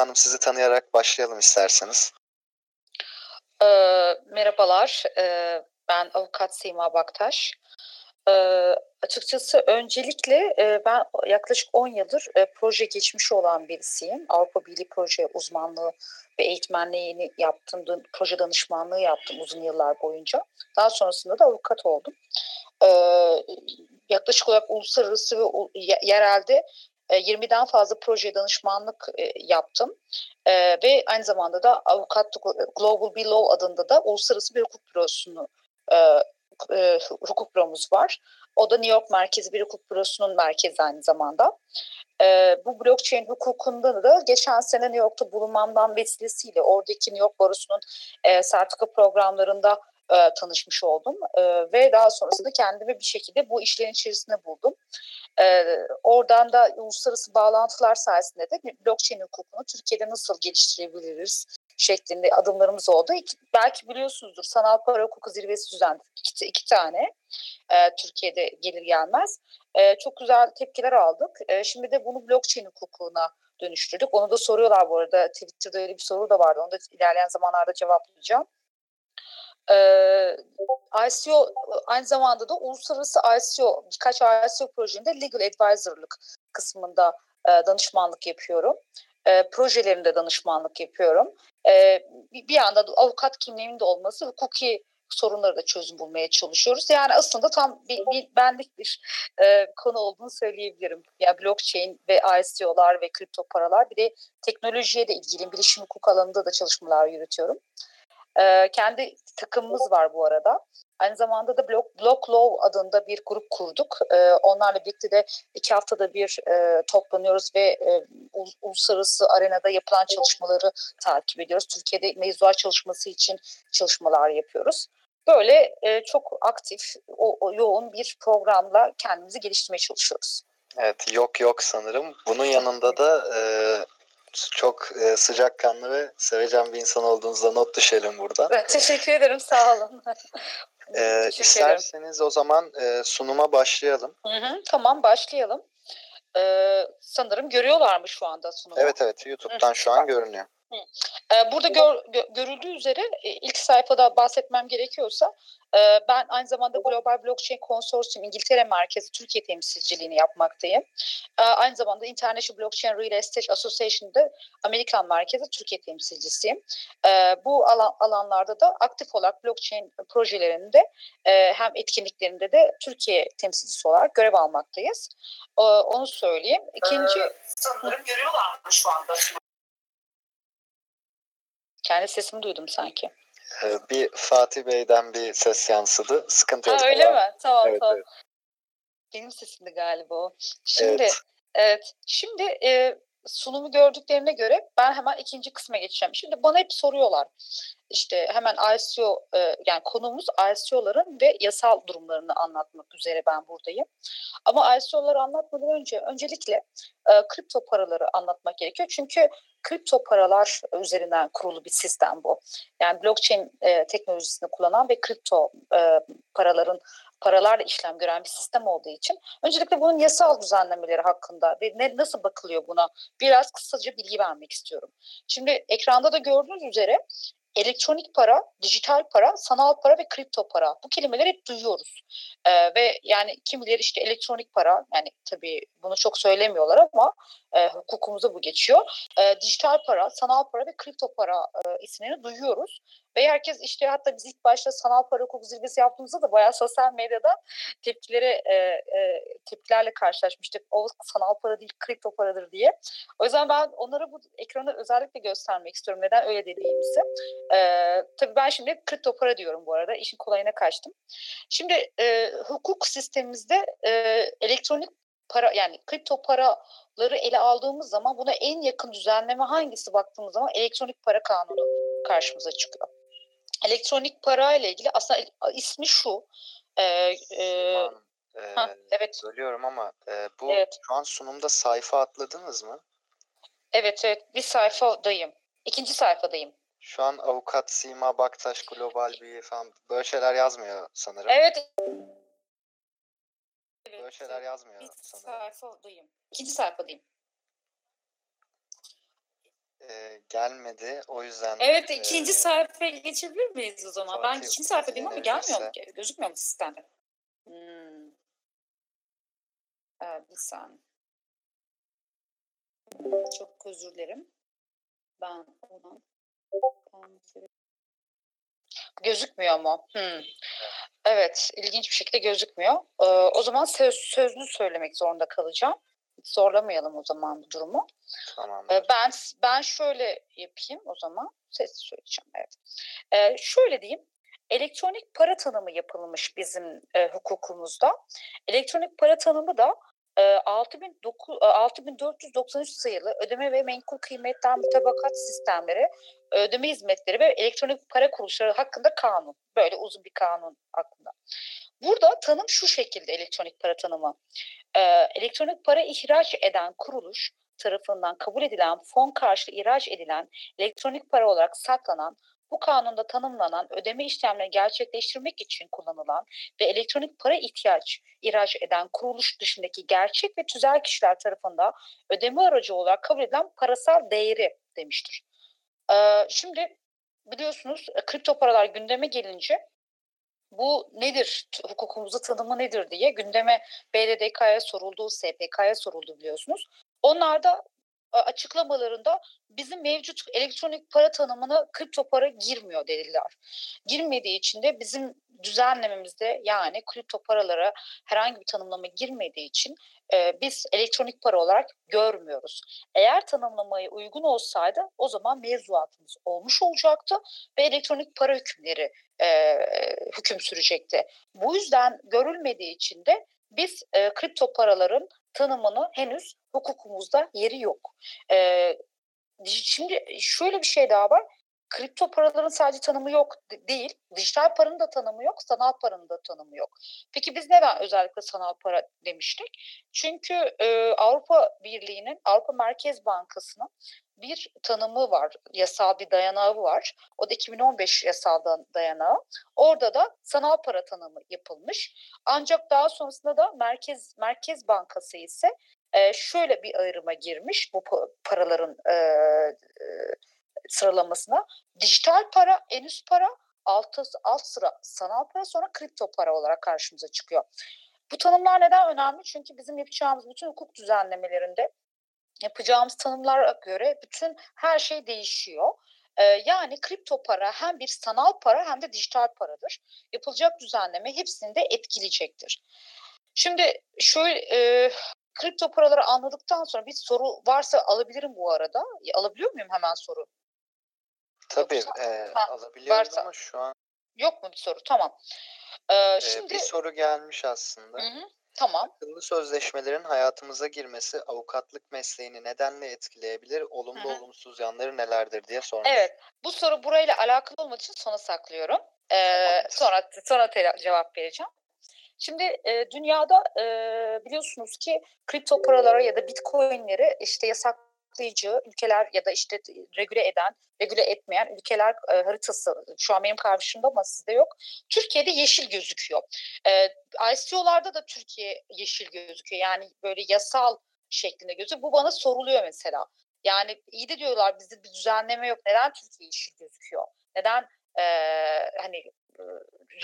Hanım sizi tanıyarak başlayalım isterseniz. E, merhabalar, e, ben avukat Sima Baktaş. E, açıkçası öncelikle e, ben yaklaşık 10 yıldır e, proje geçmişi olan birisiyim. Avrupa Birliği proje uzmanlığı ve eğitmenliğini yaptım, proje danışmanlığı yaptım uzun yıllar boyunca. Daha sonrasında da avukat oldum. E, yaklaşık olarak uluslararası ve yerelde 20'den fazla proje danışmanlık yaptım. Ve aynı zamanda da avukatlık Global Below adında da uluslararası bir hukuk bürosunu hukuk büromuz var. O da New York merkezi bir hukuk bürosunun merkezi aynı zamanda. bu blockchain hukukunda da geçen sene New York'ta bulunmamdan vesilesiyle oradaki New York Barosu'nun sertifika programlarında e, tanışmış oldum e, ve daha sonrasında kendimi bir şekilde bu işlerin içerisinde buldum. E, oradan da uluslararası bağlantılar sayesinde de blockchain hukukunu Türkiye'de nasıl geliştirebiliriz şeklinde adımlarımız oldu. İki, belki biliyorsunuzdur sanal para hukuku zirvesi düzenledik iki, iki tane e, Türkiye'de gelir gelmez. E, çok güzel tepkiler aldık. E, şimdi de bunu blockchain hukukuna dönüştürdük. Onu da soruyorlar bu arada. Twitter'da öyle bir soru da vardı. Onu da ilerleyen zamanlarda cevaplayacağım. Ee, ICO aynı zamanda da uluslararası ICO birkaç ICO projemde legal advisor'lık kısmında e, danışmanlık yapıyorum. E, projelerinde danışmanlık yapıyorum. E, bir, yanda da avukat kimliğimin de olması hukuki sorunları da çözüm bulmaya çalışıyoruz. Yani aslında tam bir, bir benlik bir e, konu olduğunu söyleyebilirim. Ya yani blockchain ve ICO'lar ve kripto paralar bir de teknolojiye de ilgili bilişim hukuk alanında da çalışmalar yürütüyorum. E, kendi takımımız var bu arada. Aynı zamanda da Block, Block Law adında bir grup kurduk. E, onlarla birlikte de iki haftada bir e, toplanıyoruz ve e, uluslararası arenada yapılan çalışmaları takip ediyoruz. Türkiye'de mevzuat çalışması için çalışmalar yapıyoruz. Böyle e, çok aktif, o, o yoğun bir programla kendimizi geliştirmeye çalışıyoruz. Evet, yok yok sanırım. Bunun yanında da e, çok e, sıcakkanlı ve sevecen bir insan olduğunuzda not düşelim burada. Evet, teşekkür ederim, sağ olun. e, isterseniz o zaman e, sunuma başlayalım. Hı hı, tamam, başlayalım. Ee, sanırım görüyorlar mı şu anda sunumu? Evet evet, YouTube'dan hı. şu an görünüyor. Ee, burada gör, görüldüğü üzere e, ilk sayfada bahsetmem gerekiyorsa e, ben aynı zamanda Global Blockchain Consortium İngiltere merkezi Türkiye temsilciliğini yapmaktayım. E, aynı zamanda International Blockchain Real Estate Association'da Amerikan merkezi Türkiye temsilcisiyim. Bu alan, alanlarda da aktif olarak blockchain projelerinde hem etkinliklerinde de Türkiye temsilcisi olarak görev almaktayız. Onu söyleyeyim. İkinci... Ee, sanırım görüyorlar mı şu anda? Kendi sesimi duydum sanki. Ee, bir Fatih Bey'den bir ses yansıdı. Sıkıntı yok. Öyle mi? Tamam evet, tamam. Evet. Benim sesimdi galiba o. Şimdi evet. evet şimdi e, sunumu gördüklerine göre ben hemen ikinci kısma geçeceğim. Şimdi bana hep soruyorlar. İşte hemen ICO e, yani konumuz ICO'ların ve yasal durumlarını anlatmak üzere ben buradayım. Ama ICO'ları anlatmadan önce öncelikle e, kripto paraları anlatmak gerekiyor. Çünkü kripto paralar üzerinden kurulu bir sistem bu. Yani blockchain e, teknolojisini kullanan ve kripto paraların paralarla işlem gören bir sistem olduğu için öncelikle bunun yasal düzenlemeleri hakkında ve ne, nasıl bakılıyor buna biraz kısaca bilgi vermek istiyorum. Şimdi ekranda da gördüğünüz üzere elektronik para, dijital para, sanal para ve kripto para. Bu kelimeleri hep duyuyoruz. Ee, ve yani kimileri işte elektronik para, yani tabii bunu çok söylemiyorlar ama e, hukukumuza bu geçiyor. E, dijital para, sanal para ve kripto para e, isimlerini duyuyoruz. Ve herkes işte hatta biz ilk başta sanal para hukuk zirvesi yaptığımızda da bayağı sosyal medyada tepkilere e, e, tepkilerle karşılaşmıştık. O sanal para değil kripto paradır diye. O yüzden ben onlara bu ekranı özellikle göstermek istiyorum. Neden öyle dediğimizi. E, tabii ben şimdi kripto para diyorum bu arada. İşin kolayına kaçtım. Şimdi e, hukuk sistemimizde e, elektronik para yani kripto paraları ele aldığımız zaman buna en yakın düzenleme hangisi baktığımız zaman elektronik para kanunu karşımıza çıkıyor. Elektronik para ile ilgili aslında ismi şu. E, e, ha, evet. Bölüyorum ama e, bu evet. şu an sunumda sayfa atladınız mı? Evet evet bir sayfadayım. İkinci sayfadayım. Şu an avukat Sima Baktaş Global bir falan böyle şeyler yazmıyor sanırım. Evet. Böyle şeyler yazmıyor bir sanırım. sayfadayım. İkinci sayfadayım. E, gelmedi. O yüzden Evet ikinci e, sayfaya geçebilir miyiz o zaman? Ben ikinci sayfadayım ama gelmiyor mu? Gözükmüyor mu sistemde? Hmm. Ee, bir saniye. Çok özür dilerim. Ben oradan Gözükmüyor mu? Hmm. Evet, ilginç bir şekilde gözükmüyor. Ee, o zaman söz, sözlü söylemek zorunda kalacağım. Zorlamayalım o zaman bu durumu. Tamam. Ee, ben ben şöyle yapayım o zaman. Ses söyleyeceğim. Evet. Ee, şöyle diyeyim. Elektronik para tanımı yapılmış bizim e, hukukumuzda. Elektronik para tanımı da 6493 sayılı ödeme ve menkul kıymetler mutabakat sistemleri, ödeme hizmetleri ve elektronik para kuruluşları hakkında kanun. Böyle uzun bir kanun hakkında. Burada tanım şu şekilde elektronik para tanımı. Elektronik para ihraç eden kuruluş tarafından kabul edilen fon karşılığı ihraç edilen elektronik para olarak saklanan bu kanunda tanımlanan ödeme işlemlerini gerçekleştirmek için kullanılan ve elektronik para ihtiyaç ihraç eden kuruluş dışındaki gerçek ve tüzel kişiler tarafından ödeme aracı olarak kabul edilen parasal değeri demiştir. Ee, şimdi biliyorsunuz e, kripto paralar gündeme gelince bu nedir, hukukumuzda tanımı nedir diye gündeme BDDK'ya soruldu, SPK'ya soruldu biliyorsunuz. Onlar da açıklamalarında bizim mevcut elektronik para tanımına kripto para girmiyor dediler. Girmediği için de bizim düzenlememizde yani kripto paralara herhangi bir tanımlama girmediği için e, biz elektronik para olarak görmüyoruz. Eğer tanımlamaya uygun olsaydı o zaman mevzuatımız olmuş olacaktı ve elektronik para hükümleri e, hüküm sürecekti. Bu yüzden görülmediği için de biz e, kripto paraların tanımını henüz hukukumuzda yeri yok. E, şimdi şöyle bir şey daha var. Kripto paraların sadece tanımı yok değil. Dijital paranın da tanımı yok, sanal paranın da tanımı yok. Peki biz neden özellikle sanal para demiştik? Çünkü e, Avrupa Birliği'nin, Avrupa Merkez Bankası'nın bir tanımı var, yasal bir dayanağı var. O da 2015 yasal dayanağı. Orada da sanal para tanımı yapılmış. Ancak daha sonrasında da Merkez Merkez Bankası ise e, şöyle bir ayrıma girmiş bu paraların e, e, sıralamasına. Dijital para, en üst para, alt, alt sıra sanal para sonra kripto para olarak karşımıza çıkıyor. Bu tanımlar neden önemli? Çünkü bizim yapacağımız bütün hukuk düzenlemelerinde yapacağımız tanımlara göre bütün her şey değişiyor. Ee, yani kripto para hem bir sanal para hem de dijital paradır. Yapılacak düzenleme hepsini de etkileyecektir. Şimdi şöyle e, kripto paraları anladıktan sonra bir soru varsa alabilirim bu arada. Alabiliyor muyum hemen soru? Tabii Yoksa, e, ha, alabiliyorum varsa. ama şu an yok mu bir soru? Tamam. Ee, şimdi bir soru gelmiş aslında. Hı hı. Tamam. Akıllı sözleşmelerin hayatımıza girmesi avukatlık mesleğini nedenle etkileyebilir? Olumlu Hı-hı. olumsuz yanları nelerdir diye sormuş. Evet. Bu soru burayla alakalı olmadığı için sona saklıyorum. Ee, sonra sonra te- cevap vereceğim. Şimdi e, dünyada e, biliyorsunuz ki kripto paralara ya da bitcoinleri işte yasak kısıtlayıcı ülkeler ya da işte regüle eden, regüle etmeyen ülkeler e, haritası şu an benim karşımda ama sizde yok. Türkiye'de yeşil gözüküyor. E, ICO'larda da Türkiye yeşil gözüküyor. Yani böyle yasal şeklinde gözüküyor. Bu bana soruluyor mesela. Yani iyi de diyorlar bizde bir düzenleme yok. Neden Türkiye yeşil gözüküyor? Neden e, hani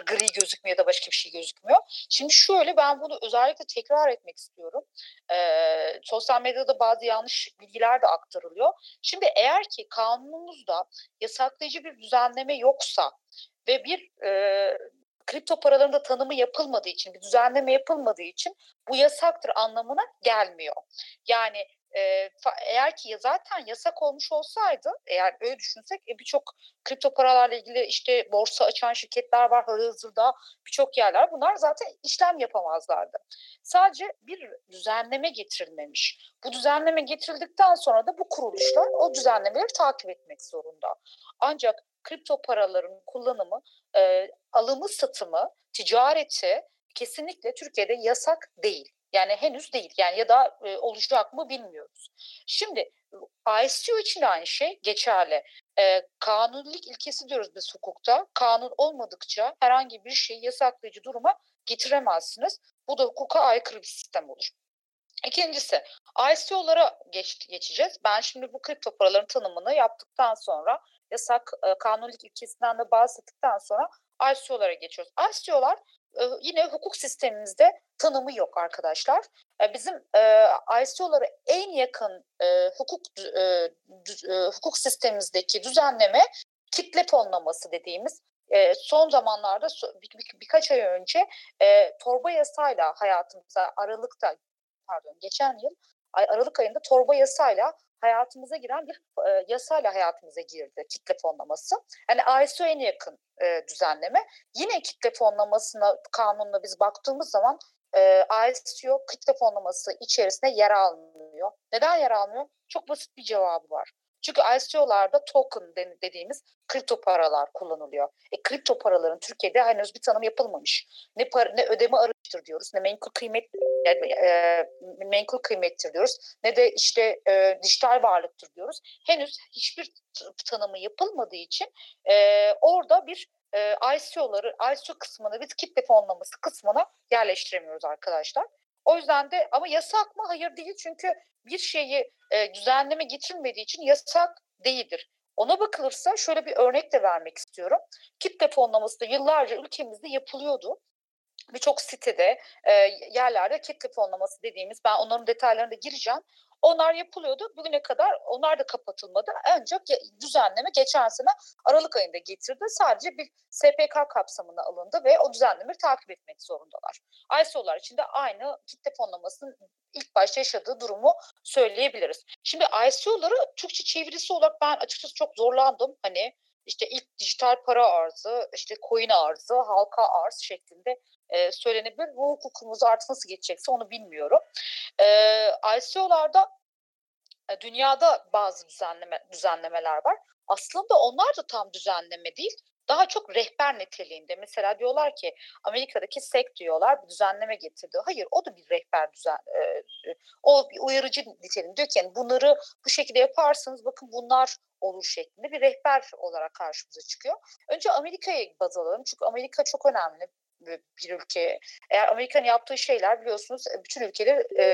gri gözükmüyor ya da başka bir şey gözükmüyor. Şimdi şöyle ben bunu özellikle tekrar etmek istiyorum. Ee, sosyal medyada bazı yanlış bilgiler de aktarılıyor. Şimdi eğer ki kanunumuzda yasaklayıcı bir düzenleme yoksa ve bir e, kripto paralarında tanımı yapılmadığı için, bir düzenleme yapılmadığı için bu yasaktır anlamına gelmiyor. Yani eğer ki zaten yasak olmuş olsaydı eğer öyle düşünsek e, birçok kripto paralarla ilgili işte borsa açan şirketler var hazırda birçok yerler bunlar zaten işlem yapamazlardı. Sadece bir düzenleme getirilmemiş. Bu düzenleme getirildikten sonra da bu kuruluşlar o düzenlemeleri takip etmek zorunda. Ancak kripto paraların kullanımı, alımı, satımı, ticareti kesinlikle Türkiye'de yasak değil. Yani henüz değil. Yani ya da e, olacak mı bilmiyoruz. Şimdi ICO için de aynı şey geçerli. E, kanunilik ilkesi diyoruz biz hukukta. Kanun olmadıkça herhangi bir şeyi yasaklayıcı duruma getiremezsiniz. Bu da hukuka aykırı bir sistem olur. İkincisi ICO'lara geç, geçeceğiz. Ben şimdi bu kripto paraların tanımını yaptıktan sonra yasak e, kanunluk ilkesinden de bahsettikten sonra ICO'lara geçiyoruz. ICO'lar yine hukuk sistemimizde tanımı yok arkadaşlar. E, bizim e, ICO'lara en yakın e, hukuk e, e, hukuk sistemimizdeki düzenleme kitle fonlaması dediğimiz son zamanlarda bir, bir, birkaç ay önce torba yasayla hayatımıza Aralık'ta pardon geçen yıl Aralık ayında torba yasayla hayatımıza giren bir e, yasayla hayatımıza girdi kitle fonlaması. Yani en yakın e, düzenleme. Yine kitle fonlamasına kanunla biz baktığımız zaman e, ISO kitle fonlaması içerisinde yer almıyor. Neden yer almıyor? Çok basit bir cevabı var. Çünkü ICO'larda token dediğimiz kripto paralar kullanılıyor. E, kripto paraların Türkiye'de henüz bir tanım yapılmamış. Ne para, ne ödeme diyoruz, ne menkul kıymet yani, e, menkul kıymettir diyoruz, ne de işte e, dijital varlıktır diyoruz. Henüz hiçbir tanımı yapılmadığı için e, orada bir e, ICO'ları, ICO kısmını biz kitle fonlaması kısmına yerleştiremiyoruz arkadaşlar. O yüzden de ama yasak mı? Hayır değil çünkü bir şeyi e, düzenleme getirilmediği için yasak değildir. Ona bakılırsa şöyle bir örnek de vermek istiyorum. Kitle fonlaması da yıllarca ülkemizde yapılıyordu birçok sitede e, yerlerde kitle fonlaması dediğimiz ben onların detaylarına da gireceğim. Onlar yapılıyordu. Bugüne kadar onlar da kapatılmadı. Ancak düzenleme geçen sene Aralık ayında getirdi. Sadece bir SPK kapsamına alındı ve o düzenlemeyi takip etmek zorundalar. ISO'lar için de aynı kitle fonlamasının ilk başta yaşadığı durumu söyleyebiliriz. Şimdi ICO'ları Türkçe çevirisi olarak ben açıkçası çok zorlandım. Hani işte ilk dijital para arzı, işte coin arzı, halka arz şeklinde e, söylenebilir. Bu hukukumuz artık nasıl geçecekse onu bilmiyorum. E, ICO'larda e, dünyada bazı düzenleme, düzenlemeler var. Aslında onlar da tam düzenleme değil. Daha çok rehber niteliğinde. Mesela diyorlar ki Amerika'daki SEC diyorlar bir düzenleme getirdi. Hayır o da bir rehber düzen. E, o bir uyarıcı niteliğinde. Diyor ki yani bunları bu şekilde yaparsanız bakın bunlar olur şeklinde bir rehber olarak karşımıza çıkıyor. Önce Amerika'ya baz alalım. Çünkü Amerika çok önemli bir ülke. Eğer Amerika'nın yaptığı şeyler biliyorsunuz bütün ülkeleri e,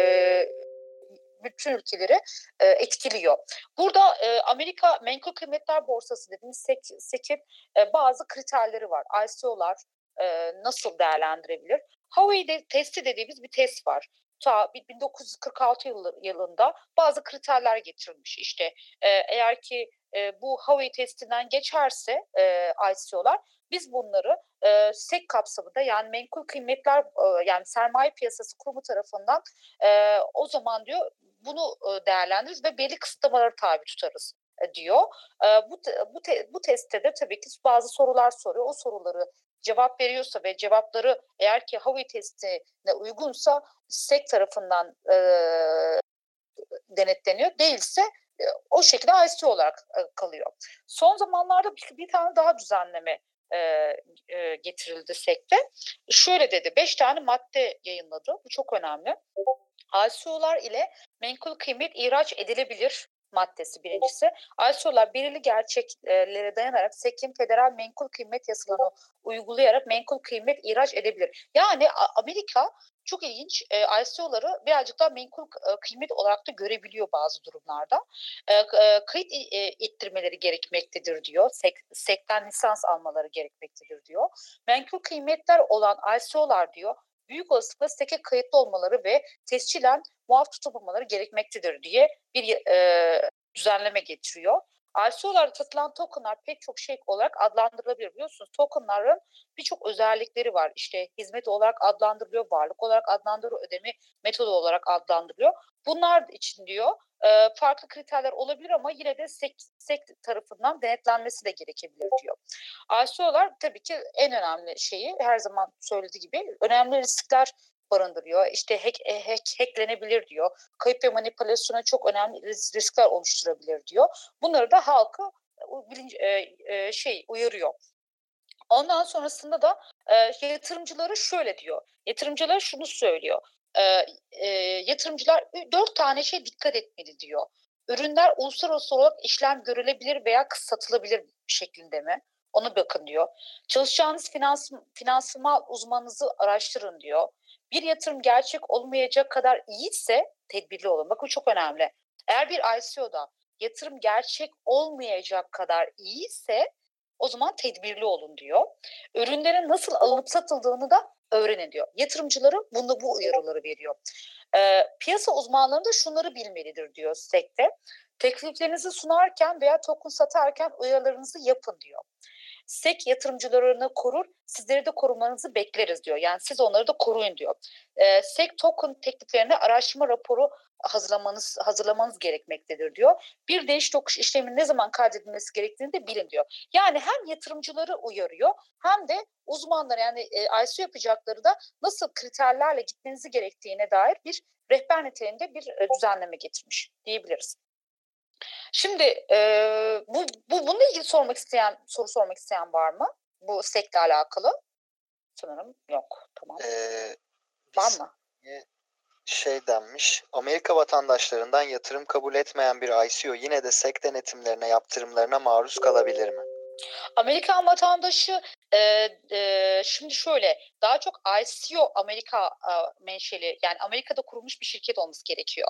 bütün ülkeleri e, etkiliyor. Burada e, Amerika Menkul Kıymetler Borsası dediğimiz SEC, SEC'in e, bazı kriterleri var. ICO'lar e, nasıl değerlendirebilir? Howey de, testi dediğimiz bir test var. Ta 1946 yılında bazı kriterler getirilmiş. İşte e, eğer ki e, bu Howey testinden geçerse e, ICO'lar biz bunları e, SEC kapsamında yani menkul kıymetler e, yani sermaye piyasası kurumu tarafından e, o zaman diyor bunu e, değerlendiririz ve belli kısıtlamaları tabi tutarız e, diyor. E, bu bu te, bu testte de tabii ki bazı sorular soruyor. O soruları cevap veriyorsa ve cevapları eğer ki Howey testine uygunsa SEC tarafından e, denetleniyor. Değilse o şekilde IC olarak e, kalıyor. Son zamanlarda bir, bir tane daha düzenleme e, e, getirildi SEC'te. Şöyle dedi, beş tane madde yayınladı. Bu çok önemli. ICO'lar ile menkul kıymet ihraç edilebilir maddesi birincisi. ISO'lar belirli gerçeklere dayanarak SEC'in federal menkul kıymet yasalarını uygulayarak menkul kıymet ihraç edebilir. Yani Amerika çok ilginç e, ICO'ları birazcık daha menkul e, kıymet olarak da görebiliyor bazı durumlarda. E, e, kayıt e, ettirmeleri gerekmektedir diyor. SEC, SEC'ten lisans almaları gerekmektedir diyor. Menkul kıymetler olan ICO'lar diyor büyük olasılıkla SEC'e kayıtlı olmaları ve tescilen muaf tutulmaları gerekmektedir diye bir e, düzenleme getiriyor. ICO'larda satılan tokenlar pek çok şey olarak adlandırılabilir. Biliyorsunuz tokenların birçok özellikleri var. İşte hizmet olarak adlandırılıyor, varlık olarak adlandırılıyor, ödeme metodu olarak adlandırılıyor. Bunlar için diyor e, farklı kriterler olabilir ama yine de SEC, SEC tarafından denetlenmesi de gerekebilir diyor. ICO'lar tabii ki en önemli şeyi her zaman söylediği gibi önemli riskler barındırıyor. İşte hack, e, hack, hacklenebilir diyor. Kayıp ve manipülasyona çok önemli riskler oluşturabilir diyor. Bunları da halkı bilinç, e, e, şey uyarıyor. Ondan sonrasında da e, yatırımcıları şöyle diyor. Yatırımcılar şunu söylüyor. E, e, yatırımcılar dört tane şey dikkat etmeli diyor. Ürünler uluslararası olarak işlem görülebilir veya satılabilir şeklinde mi? Onu bakın diyor. Çalışacağınız finans, finansal uzmanınızı araştırın diyor Bir yatırım gerçek olmayacak kadar iyiyse tedbirli olun. Bakın çok önemli. Eğer bir ICO'da yatırım gerçek olmayacak kadar iyiyse o zaman tedbirli olun diyor. Ürünlerin nasıl alınıp satıldığını da öğrenin diyor. Yatırımcıları bunda bu uyarıları veriyor. E, piyasa uzmanları da şunları bilmelidir diyor SEC'te. Tekliflerinizi sunarken veya token satarken uyarılarınızı yapın diyor. SEC yatırımcılarını korur, sizleri de korumanızı bekleriz diyor. Yani siz onları da koruyun diyor. E, SEC token tekliflerine araştırma raporu hazırlamanız hazırlamanız gerekmektedir diyor. Bir değiş tokuş işleminin ne zaman kaydedilmesi gerektiğini de bilin diyor. Yani hem yatırımcıları uyarıyor hem de uzmanlar yani e, ICO yapacakları da nasıl kriterlerle gitmenizi gerektiğine dair bir rehber niteliğinde bir e, düzenleme getirmiş diyebiliriz. Şimdi e, bu, bu bununla ilgili sormak isteyen soru sormak isteyen var mı? Bu sekle alakalı. Sanırım yok. Tamam. Ee, var mı? Şey denmiş. Amerika vatandaşlarından yatırım kabul etmeyen bir ICO yine de SEC denetimlerine yaptırımlarına maruz kalabilir mi? Amerikan vatandaşı e, e, şimdi şöyle daha çok ICO Amerika e, menşeli yani Amerika'da kurulmuş bir şirket olması gerekiyor.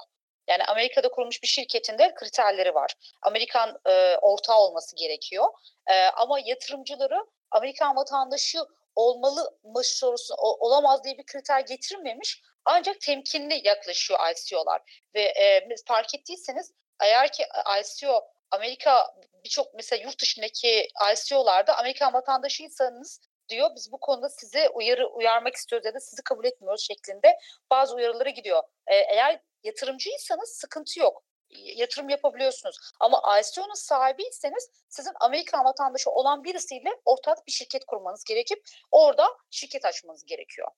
Yani Amerika'da kurulmuş bir şirketin de kriterleri var. Amerikan e, ortağı olması gerekiyor. E, ama yatırımcıları Amerikan vatandaşı olmalı sorusu olamaz diye bir kriter getirilmemiş. Ancak temkinli yaklaşıyor ICO'lar. Ve e, fark ettiyseniz eğer ki ICO Amerika birçok mesela yurt dışındaki ICO'larda Amerikan vatandaşıysanız diyor biz bu konuda size uyarı uyarmak istiyoruz ya da sizi kabul etmiyoruz şeklinde bazı uyarılara gidiyor. Ee, eğer yatırımcıysanız sıkıntı yok. Yatırım yapabiliyorsunuz. Ama ICO'nun sahibiyseniz sizin Amerikan vatandaşı olan birisiyle ortak bir şirket kurmanız gerekip orada şirket açmanız gerekiyor.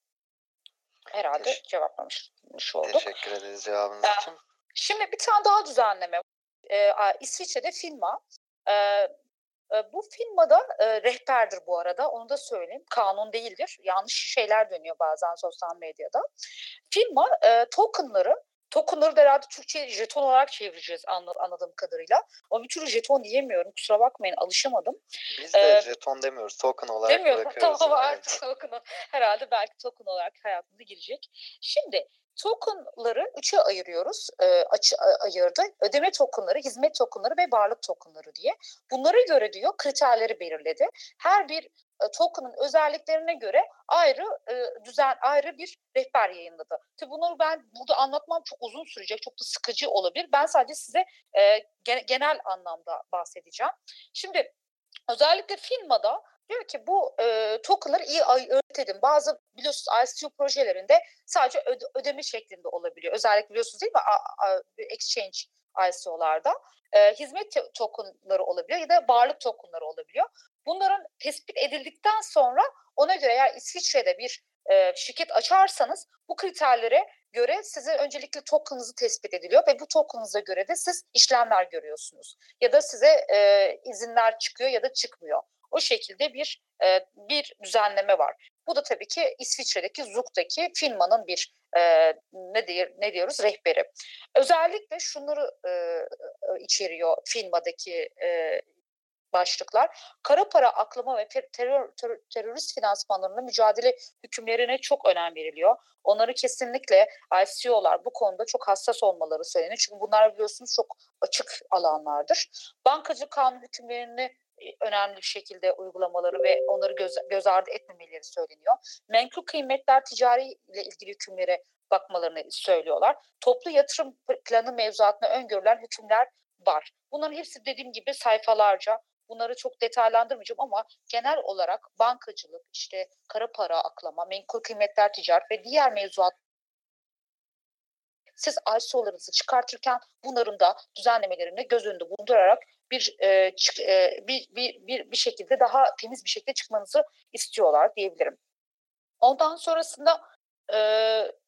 Herhalde Teş- cevaplamış olduk. Teşekkür ederiz cevabınız ee, için. Şimdi bir tane daha düzenleme. Ee, İsviçre'de firma. Ee, bu firmada e, rehberdir bu arada onu da söyleyeyim. Kanun değildir. Yanlış şeyler dönüyor bazen sosyal medyada. Firma e, tokenları Tokenları da herhalde Türkçe jeton olarak çevireceğiz anladığım kadarıyla. Ama bir türlü jeton diyemiyorum. Kusura bakmayın alışamadım. Biz de ee, jeton demiyoruz. Token olarak demiyorum. bırakıyoruz. Tamam artık token herhalde belki token olarak hayatımıza girecek. Şimdi Tokenları üçe ayırıyoruz. E, açı, ayırdı. Ödeme tokenları, hizmet tokenları ve varlık tokenları diye. Bunlara göre diyor kriterleri belirledi. Her bir e, token'ın özelliklerine göre ayrı e, düzen ayrı bir rehber yayınladı. Tabii bunları ben burada anlatmam çok uzun sürecek, çok da sıkıcı olabilir. Ben sadece size e, genel anlamda bahsedeceğim. Şimdi özellikle firmada Diyor ki bu e, tokenları iyi ayırt. Bazı biliyorsunuz ICO projelerinde sadece öde, ödeme şeklinde olabiliyor. Özellikle biliyorsunuz değil mi? A, a, exchange ICO'larda. E, hizmet tokenları olabiliyor ya da varlık tokenları olabiliyor. Bunların tespit edildikten sonra ona göre eğer İsviçre'de bir e, şirket açarsanız bu kriterlere göre size öncelikle tokenınızı tespit ediliyor ve bu tokenınıza göre de siz işlemler görüyorsunuz. Ya da size e, izinler çıkıyor ya da çıkmıyor. O şekilde bir e, bir düzenleme var. Bu da tabii ki İsviçre'deki Zug'daki firmanın bir e, ne, diyor, ne diyoruz rehberi. Özellikle şunları e, içeriyor firmadaki e, başlıklar. Kara para aklama ve terör, terör, terörist finansmanlarında mücadele hükümlerine çok önem veriliyor. Onları kesinlikle ICO'lar bu konuda çok hassas olmaları söyleniyor. Çünkü bunlar biliyorsunuz çok açık alanlardır. Bankacı kanun hükümlerini önemli bir şekilde uygulamaları ve onları göz, göz ardı etmemeleri söyleniyor. Menkul kıymetler ticari ile ilgili hükümlere bakmalarını söylüyorlar. Toplu yatırım planı mevzuatına öngörülen hükümler var. Bunların hepsi dediğim gibi sayfalarca. Bunları çok detaylandırmayacağım ama genel olarak bankacılık, işte kara para aklama, menkul kıymetler ticaret ve diğer mevzuat siz ISO'larınızı çıkartırken bunların da düzenlemelerini göz önünde bulundurarak bir, e, e, bir, bir, bir, bir şekilde daha temiz bir şekilde çıkmanızı istiyorlar diyebilirim. Ondan sonrasında e,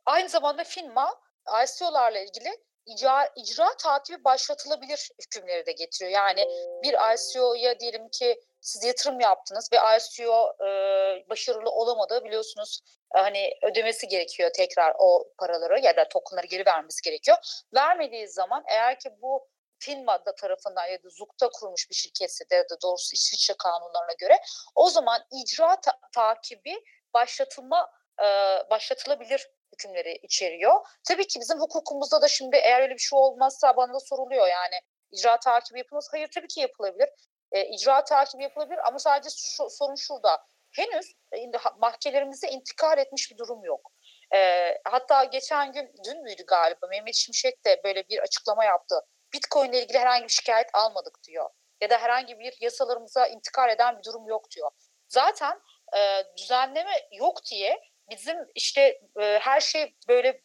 aynı zamanda firma ICO'larla ilgili icra, icra takibi başlatılabilir hükümleri de getiriyor. Yani bir ICO'ya diyelim ki siz yatırım yaptınız ve ICO e, başarılı olamadı biliyorsunuz hani ödemesi gerekiyor tekrar o paraları ya da tokenları geri vermesi gerekiyor. Vermediği zaman eğer ki bu firma da tarafından ya da ZUK'ta kurulmuş bir şirketse de ya da doğrusu İsviçre kanunlarına göre o zaman icra ta- takibi başlatılma e, başlatılabilir hükümleri içeriyor. Tabii ki bizim hukukumuzda da şimdi eğer öyle bir şey olmazsa bana da soruluyor yani icra takibi yapılmaz. Hayır tabii ki yapılabilir. E, icra takibi yapılabilir ama sadece şu, sorun şurada. Henüz e, mahkemelerimizde intikal etmiş bir durum yok. E, hatta geçen gün, dün müydü galiba Mehmet Şimşek de böyle bir açıklama yaptı. Bitcoin ile ilgili herhangi bir şikayet almadık diyor. Ya da herhangi bir yasalarımıza intikal eden bir durum yok diyor. Zaten e, düzenleme yok diye bizim işte e, her şey böyle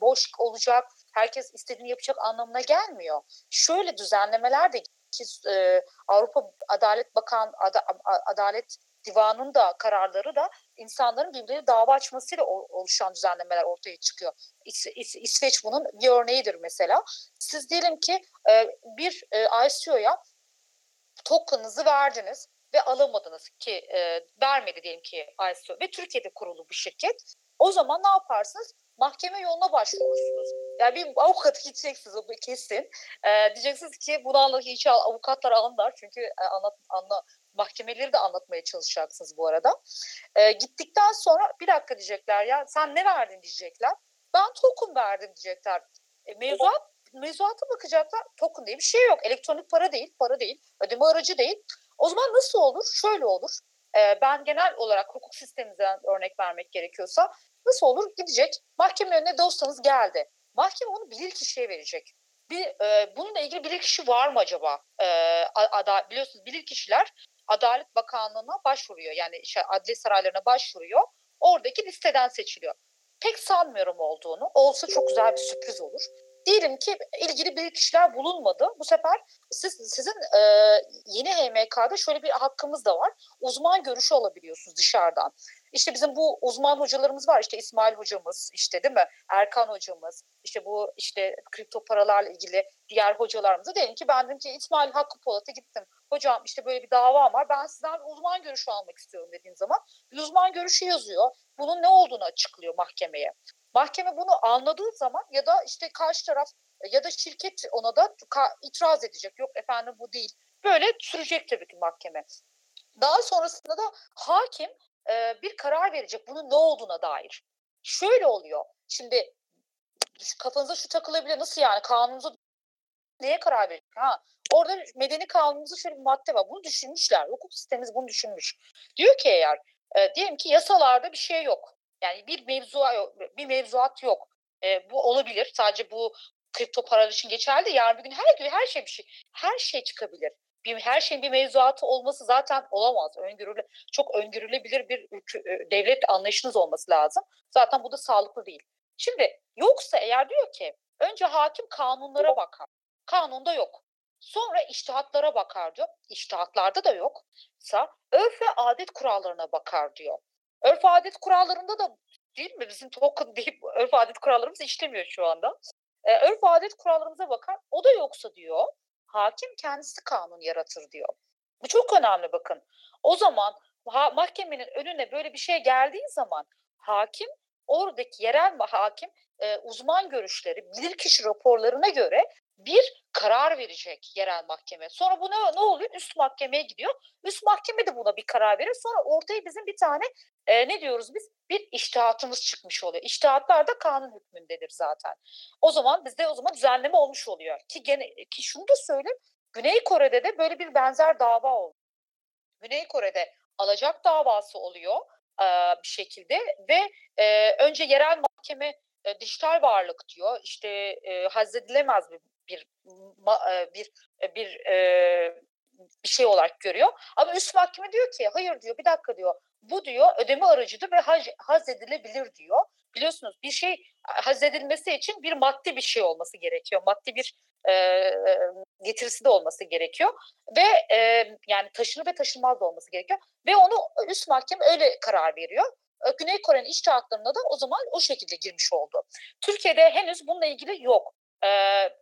boş olacak, herkes istediğini yapacak anlamına gelmiyor. Şöyle düzenlemeler de ki e, Avrupa Adalet Bakan Ad, Adalet Divanı'nın da kararları da insanların birbirleri dava açmasıyla oluşan düzenlemeler ortaya çıkıyor. İs, İs, İsveç bunun bir örneğidir mesela. Siz diyelim ki e, bir e, ICO'ya token'ınızı verdiniz ve alamadınız ki e, vermedi diyelim ki ICO ve Türkiye'de kurulu bir şirket. O zaman ne yaparsınız? Mahkeme yoluna başvurursunuz. Yani bir avukat gideceksiniz o kesin. E, diyeceksiniz ki bunu anlat, inşallah avukatlar anlar çünkü e, anlat, anla, mahkemeleri de anlatmaya çalışacaksınız bu arada. E, gittikten sonra bir dakika diyecekler ya sen ne verdin diyecekler. Ben token verdim diyecekler. E, mevzuat mevzuata bakacaklar. Token diye bir şey yok. Elektronik para değil, para değil, ödeme aracı değil. O zaman nasıl olur? Şöyle olur. Ben genel olarak hukuk sistemimizden örnek vermek gerekiyorsa nasıl olur? Gidecek mahkeme önüne dosyanız geldi. Mahkeme onu bilir kişiye verecek. Bir, e, bununla ilgili bilir kişi var mı acaba? E, ada, biliyorsunuz bilir kişiler Adalet Bakanlığı'na başvuruyor. Yani işte adli saraylarına başvuruyor. Oradaki listeden seçiliyor. Pek sanmıyorum olduğunu. Olsa çok güzel bir sürpriz olur. Diyelim ki ilgili bir kişiler bulunmadı. Bu sefer siz sizin e, yeni HMK'da şöyle bir hakkımız da var. Uzman görüşü alabiliyorsunuz dışarıdan. İşte bizim bu uzman hocalarımız var. İşte İsmail hocamız, işte değil mi? Erkan hocamız, işte bu işte kripto paralarla ilgili diğer hocalarımıza dedim ki ben dedim ki İsmail Hakkı Polat'a gittim. Hocam işte böyle bir dava var. Ben sizden uzman görüşü almak istiyorum dediğim zaman bir uzman görüşü yazıyor. Bunun ne olduğunu açıklıyor mahkemeye. Mahkeme bunu anladığı zaman ya da işte karşı taraf ya da şirket ona da itiraz edecek. Yok efendim bu değil. Böyle sürecek tabii ki mahkeme. Daha sonrasında da hakim e, bir karar verecek bunun ne olduğuna dair. Şöyle oluyor. Şimdi kafanıza şu takılabilir. Nasıl yani? Kanununuzu neye karar verecek? Ha, orada medeni kanunumuzda şöyle bir madde var. Bunu düşünmüşler. Hukuk sistemimiz bunu düşünmüş. Diyor ki eğer e, diyelim ki yasalarda bir şey yok. Yani bir mevzua yok, bir mevzuat yok. E, bu olabilir. Sadece bu kripto paralar için geçerli. Yarın bir gün her gün her şey bir şey her şey çıkabilir. Bir, her şeyin bir mevzuatı olması zaten olamaz. Öngörülü, çok öngörülebilir bir e, devlet anlayışınız olması lazım. Zaten bu da sağlıklı değil. Şimdi yoksa eğer diyor ki önce hakim kanunlara bakar. Kanunda yok. Sonra iştihatlara bakar diyor. İştihatlarda da yoksa örf ve adet kurallarına bakar diyor. Örf adet kurallarında da değil mi? Bizim token deyip örf adet kurallarımız işlemiyor şu anda. E, örf adet kurallarımıza bakar. O da yoksa diyor hakim kendisi kanun yaratır diyor. Bu çok önemli bakın. O zaman ha, mahkemenin önüne böyle bir şey geldiği zaman hakim oradaki yerel hakim e, uzman görüşleri, bilirkişi raporlarına göre verecek yerel mahkeme. Sonra bu ne, ne oluyor? Üst mahkemeye gidiyor. Üst mahkeme de buna bir karar verir. Sonra ortaya bizim bir tane e, ne diyoruz biz? Bir iştihatımız çıkmış oluyor. İştihatlar da kanun hükmündedir zaten. O zaman bizde o zaman düzenleme olmuş oluyor. Ki gene ki şunu da söyleyeyim. Güney Kore'de de böyle bir benzer dava oldu. Güney Kore'de alacak davası oluyor e, bir şekilde ve e, önce yerel mahkeme e, dijital varlık diyor. İşte e, hazredilemez bir bir e, bir e, bir e, bir şey olarak görüyor. Ama üst mahkeme diyor ki hayır diyor bir dakika diyor. Bu diyor ödeme aracıdır ve haz, haz edilebilir diyor. Biliyorsunuz bir şey haz edilmesi için bir maddi bir şey olması gerekiyor. Maddi bir e, getirisi de olması gerekiyor. Ve e, yani taşınır ve taşınmaz da olması gerekiyor. Ve onu üst mahkeme öyle karar veriyor. Güney Kore'nin iş da o zaman o şekilde girmiş oldu. Türkiye'de henüz bununla ilgili yok. Ee,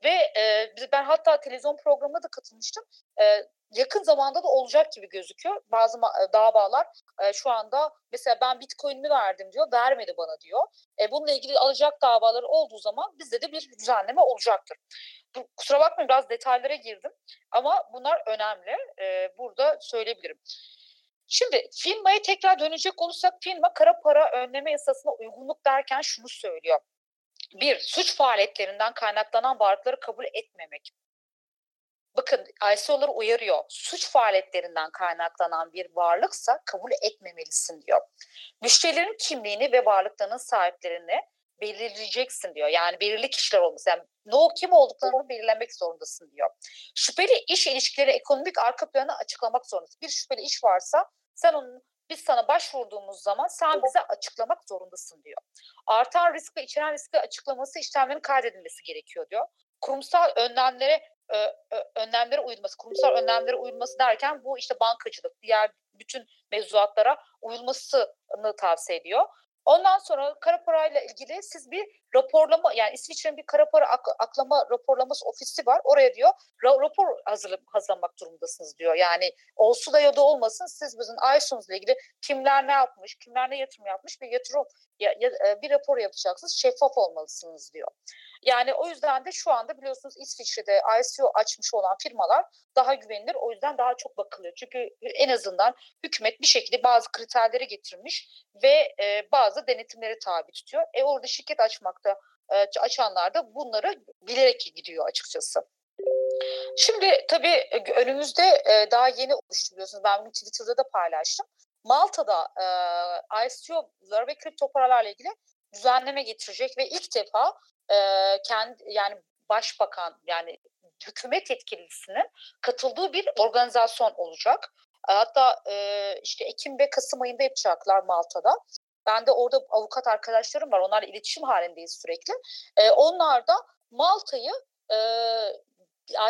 ve e, ben hatta televizyon programına da katılmıştım. Ee, yakın zamanda da olacak gibi gözüküyor. Bazı davalar e, şu anda mesela ben Bitcoin'imi verdim diyor, vermedi bana diyor. E, bununla ilgili alacak davaları olduğu zaman bizde de bir düzenleme olacaktır. Bu, kusura bakmayın biraz detaylara girdim ama bunlar önemli. E, burada söyleyebilirim. Şimdi firmaya tekrar dönecek olursak firma kara para önleme yasasına uygunluk derken şunu söylüyor. Bir, suç faaliyetlerinden kaynaklanan varlıkları kabul etmemek. Bakın ICO'ları uyarıyor. Suç faaliyetlerinden kaynaklanan bir varlıksa kabul etmemelisin diyor. Müşterilerin kimliğini ve varlıklarının sahiplerini belirleyeceksin diyor. Yani belirli kişiler olması. Yani ne o kim olduklarını belirlemek zorundasın diyor. Şüpheli iş ilişkileri ekonomik arka planı açıklamak zorundasın. Bir şüpheli iş varsa sen onun biz sana başvurduğumuz zaman sen bize açıklamak zorundasın diyor. Artan risk ve içeren riski açıklaması işlemlerin kaydedilmesi gerekiyor diyor. Kurumsal önlemlere önlemlere uyulması, kurumsal önlemlere uyulması derken bu işte bankacılık, diğer bütün mevzuatlara uyulmasını tavsiye ediyor. Ondan sonra kara parayla ilgili siz bir raporlama yani İsviçre'nin bir kara para ak- aklama raporlaması ofisi var. Oraya diyor ra- rapor hazır, hazırlamak durumundasınız diyor. Yani olsu da ya da olmasın siz bizim ISO'nuzla ilgili kimler ne yapmış, kimler ne yatırım yapmış bir yatırım ya, ya, e, bir rapor yapacaksınız. Şeffaf olmalısınız diyor. Yani o yüzden de şu anda biliyorsunuz İsviçre'de ICO açmış olan firmalar daha güvenilir. O yüzden daha çok bakılıyor. Çünkü en azından hükümet bir şekilde bazı kriterleri getirmiş ve e, bazı denetimleri tabi tutuyor. E orada şirket açmakta e, açanlar da bunları bilerek gidiyor açıkçası. Şimdi tabii e, önümüzde e, daha yeni oluşturuyorsunuz. Ben bunu Twitter'da da paylaştım. Malta'da e, ICO'lar ve kripto paralarla ilgili düzenleme getirecek ve ilk defa e, kendi yani başbakan yani hükümet yetkilisinin katıldığı bir organizasyon olacak. Hatta e, işte Ekim ve Kasım ayında yapacaklar Malta'da. Ben de orada avukat arkadaşlarım var. Onlarla iletişim halindeyiz sürekli. E, onlar da Malta'yı e,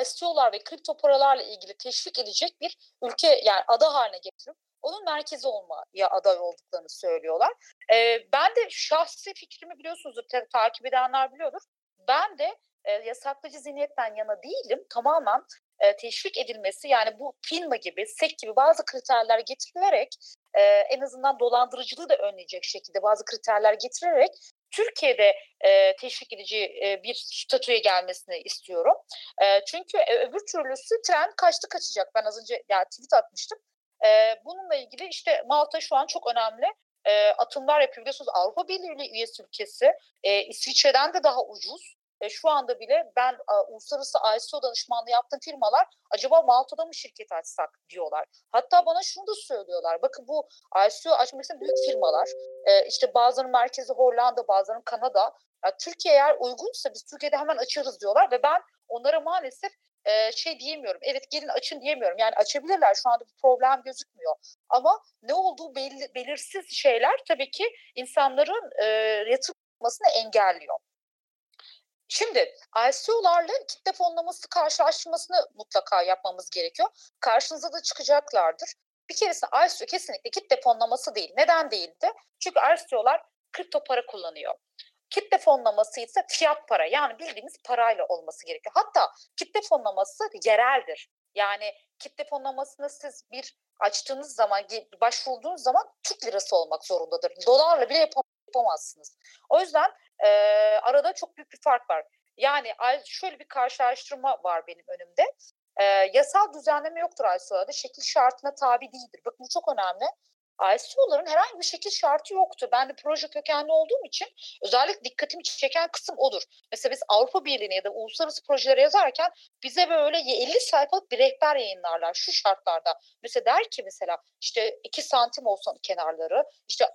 ICO'lar ve kripto paralarla ilgili teşvik edecek bir ülke yani ada haline getirip onun merkezi olmaya aday olduklarını söylüyorlar. E, ben de şahsi fikrimi biliyorsunuzdur, ta- takip edenler biliyordur. Ben de e, yasaklayıcı zihniyetten yana değilim. Tamamen e, teşvik edilmesi yani bu filma gibi, SEK gibi bazı kriterler getirilerek e, en azından dolandırıcılığı da önleyecek şekilde bazı kriterler getirerek Türkiye'de e, teşvik edici e, bir statüye gelmesini istiyorum. E, çünkü e, öbür türlüsü tren kaçtı kaçacak. Ben az önce yani tweet atmıştım. E, bununla ilgili işte Malta şu an çok önemli e, atımlar yapıyor. Biliyorsunuz Avrupa Birliği üyesi ülkesi. E, İsviçre'den de daha ucuz. E, şu anda bile ben e, uluslararası ISO danışmanlığı yaptığım firmalar acaba Malta'da mı şirket açsak diyorlar. Hatta bana şunu da söylüyorlar. Bakın bu ISO açmak için büyük firmalar. E, işte bazılarının merkezi Hollanda, bazılarının Kanada. Ya, Türkiye eğer uygunsa biz Türkiye'de hemen açarız diyorlar ve ben onlara maalesef e, şey diyemiyorum. Evet gelin açın diyemiyorum. Yani açabilirler. Şu anda bir problem gözükmüyor. Ama ne olduğu belli, belirsiz şeyler tabii ki insanların e, yatırmasını engelliyor. Şimdi ICO'larla kitle fonlaması karşılaştırmasını mutlaka yapmamız gerekiyor. Karşınıza da çıkacaklardır. Bir keresinde ICO kesinlikle kitle fonlaması değil. Neden değildi? Çünkü ICO'lar kripto para kullanıyor. Kitle fonlaması ise fiyat para yani bildiğimiz parayla olması gerekiyor. Hatta kitle fonlaması yereldir. Yani kitle fonlamasını siz bir açtığınız zaman, başvurduğunuz zaman Türk lirası olmak zorundadır. Dolarla bile yapamazsınız. O yüzden e, arada çok büyük bir fark var. Yani şöyle bir karşılaştırma var benim önümde. E, yasal düzenleme yoktur ISO'larda. Şekil şartına tabi değildir. Bakın bu çok önemli. ICO'ların herhangi bir şekil şartı yoktu. Ben de proje kökenli olduğum için özellikle dikkatimi çeken kısım odur. Mesela biz Avrupa Birliği'ne ya da uluslararası projelere yazarken bize böyle 50 sayfalık bir rehber yayınlarlar şu şartlarda. Mesela der ki mesela işte 2 santim olsun kenarları, işte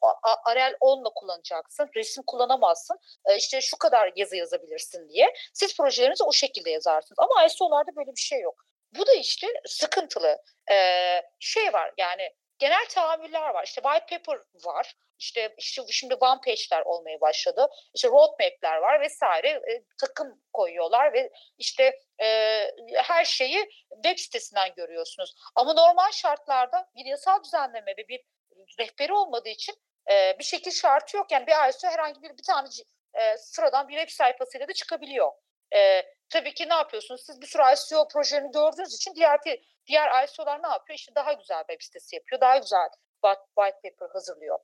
Arial 10'la kullanacaksın, resim kullanamazsın, işte şu kadar yazı yazabilirsin diye. Siz projelerinizi o şekilde yazarsınız. Ama ISO'larda böyle bir şey yok. Bu da işte sıkıntılı. Ee, şey var yani genel tahammüller var. İşte white paper var. İşte, işte şimdi one page'ler olmaya başladı. İşte roadmap'ler var vesaire. E, takım koyuyorlar ve işte e, her şeyi web sitesinden görüyorsunuz. Ama normal şartlarda bir yasal düzenleme ve bir rehberi olmadığı için e, bir şekil şartı yok. Yani bir ISO herhangi bir bir tane e, sıradan bir web sayfasıyla da çıkabiliyor. E, tabii ki ne yapıyorsunuz? Siz bir sürü ICO projelerini gördüğünüz için diğer diğer ICO'lar ne yapıyor? İşte daha güzel web sitesi yapıyor, daha güzel white paper hazırlıyor.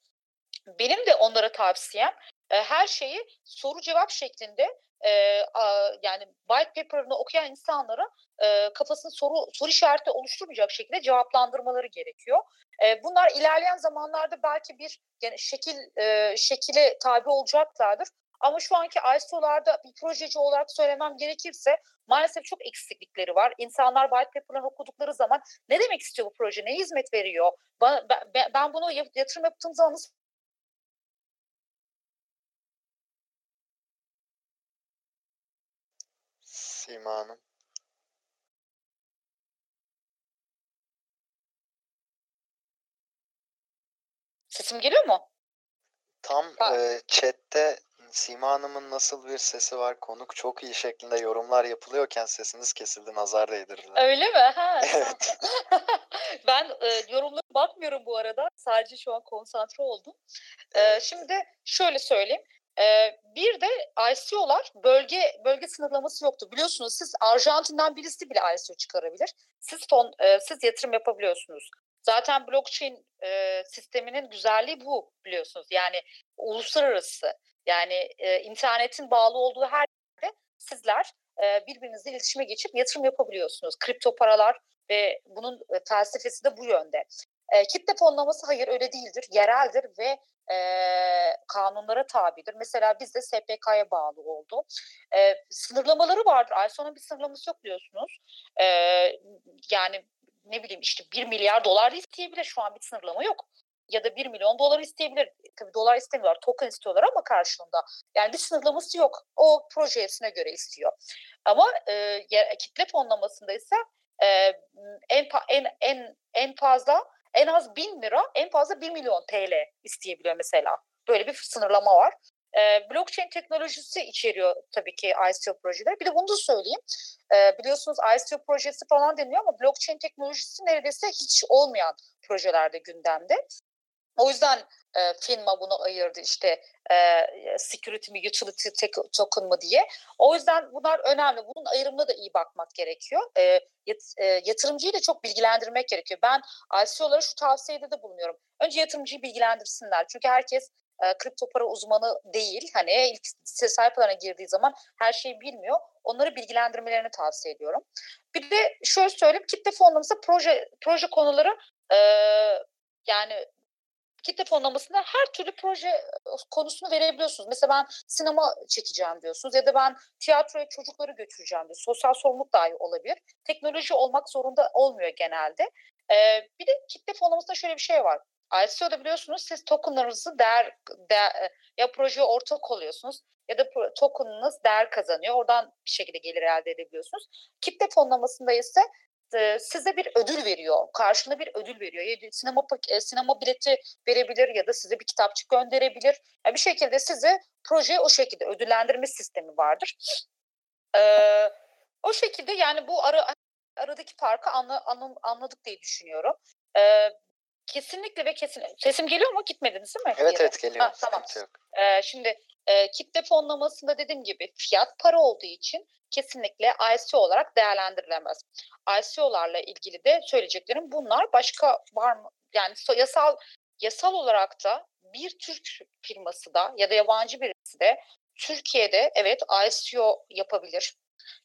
Benim de onlara tavsiyem e, her şeyi soru cevap şeklinde e, a, yani white paper'ını okuyan insanlara e, kafasında soru soru işareti oluşturmayacak şekilde cevaplandırmaları gerekiyor. E, bunlar ilerleyen zamanlarda belki bir yani şekil e, şekile tabi olacaklardır. Ama şu anki ISO'larda bir projeci olarak söylemem gerekirse maalesef çok eksiklikleri var. İnsanlar white paper'larını okudukları zaman ne demek istiyor bu proje, ne hizmet veriyor? Ben, ben, ben bunu yatırım yaptığım zaman nasıl Sima Hanım. Sesim geliyor mu? Tam e, chatte Sima Hanım'ın nasıl bir sesi var konuk çok iyi şeklinde yorumlar yapılıyorken sesiniz kesildi nazar değdirdiler. Öyle mi? Ha, evet. ben e, yorumlara bakmıyorum bu arada. Sadece şu an konsantre oldum. E, şimdi şöyle söyleyeyim. E, bir de ICO'lar bölge bölge sınırlaması yoktu. Biliyorsunuz siz Arjantin'den birisi bile ICO çıkarabilir. Siz fon e, siz yatırım yapabiliyorsunuz. Zaten blockchain e, sisteminin güzelliği bu biliyorsunuz. Yani uluslararası yani e, internetin bağlı olduğu her yerde sizler e, birbirinizle iletişime geçip yatırım yapabiliyorsunuz. Kripto paralar ve bunun e, felsefesi de bu yönde. E, kitle fonlaması hayır öyle değildir. Yereldir ve e, kanunlara tabidir. Mesela bizde SPK'ya bağlı oldu. E, sınırlamaları vardır. ISO'nun bir sınırlaması yok biliyorsunuz. E, yani ne bileyim işte 1 milyar dolar isteyebilir. Şu an bir sınırlama yok. Ya da 1 milyon dolar isteyebilir. Tabii dolar istemiyorlar. Token istiyorlar ama karşılığında. Yani bir sınırlaması yok. O projesine göre istiyor. Ama e, kitle fonlamasında ise e, en, en, en, en fazla en az 1000 lira en fazla 1 milyon TL isteyebiliyor mesela. Böyle bir sınırlama var. E, blockchain teknolojisi içeriyor tabii ki ICO projeleri. Bir de bunu da söyleyeyim. E, biliyorsunuz ICO projesi falan deniliyor ama blockchain teknolojisi neredeyse hiç olmayan projelerde gündemde. O yüzden e, firma bunu ayırdı işte e, security mi utility token mı diye. O yüzden bunlar önemli. Bunun ayrımına da iyi bakmak gerekiyor. E, yat, e, yatırımcıyı da çok bilgilendirmek gerekiyor. Ben ICO'lara şu tavsiyede de bulunuyorum. Önce yatırımcıyı bilgilendirsinler. Çünkü herkes e, kripto para uzmanı değil. Hani ilk sayfalarına girdiği zaman her şeyi bilmiyor. Onları bilgilendirmelerini tavsiye ediyorum. Bir de şöyle söyleyeyim. Kitle fonlaması proje proje konuları e, yani kitle fonlamasında her türlü proje konusunu verebiliyorsunuz. Mesela ben sinema çekeceğim diyorsunuz ya da ben tiyatroya çocukları götüreceğim diyor. Sosyal sorumluluk dahi olabilir. Teknoloji olmak zorunda olmuyor genelde. Ee, bir de kitle fonlamasında şöyle bir şey var. ICO'da biliyorsunuz siz tokenlarınızı değer, değer ya projeye ortak oluyorsunuz ya da tokenınız değer kazanıyor. Oradan bir şekilde gelir elde edebiliyorsunuz. Kitle fonlamasında ise size bir ödül veriyor. Karşılığında bir ödül veriyor. Sinema sinema bileti verebilir ya da size bir kitapçık gönderebilir. Yani bir şekilde sizi projeye o şekilde ödüllendirme sistemi vardır. Ee, o şekilde yani bu ara, aradaki farkı anla, anladık diye düşünüyorum. Ee, kesinlikle ve kesin. Sesim geliyor mu? Gitmediniz değil mi? Evet evet geliyor. Ha, tamam. Yok. Ee, şimdi e, kitle fonlamasında dediğim gibi fiyat para olduğu için kesinlikle ICO olarak değerlendirilemez. ICO'larla ilgili de söyleyeceklerim bunlar. Başka var mı? Yani yasal yasal olarak da bir Türk firması da ya da yabancı birisi de Türkiye'de evet ICO yapabilir.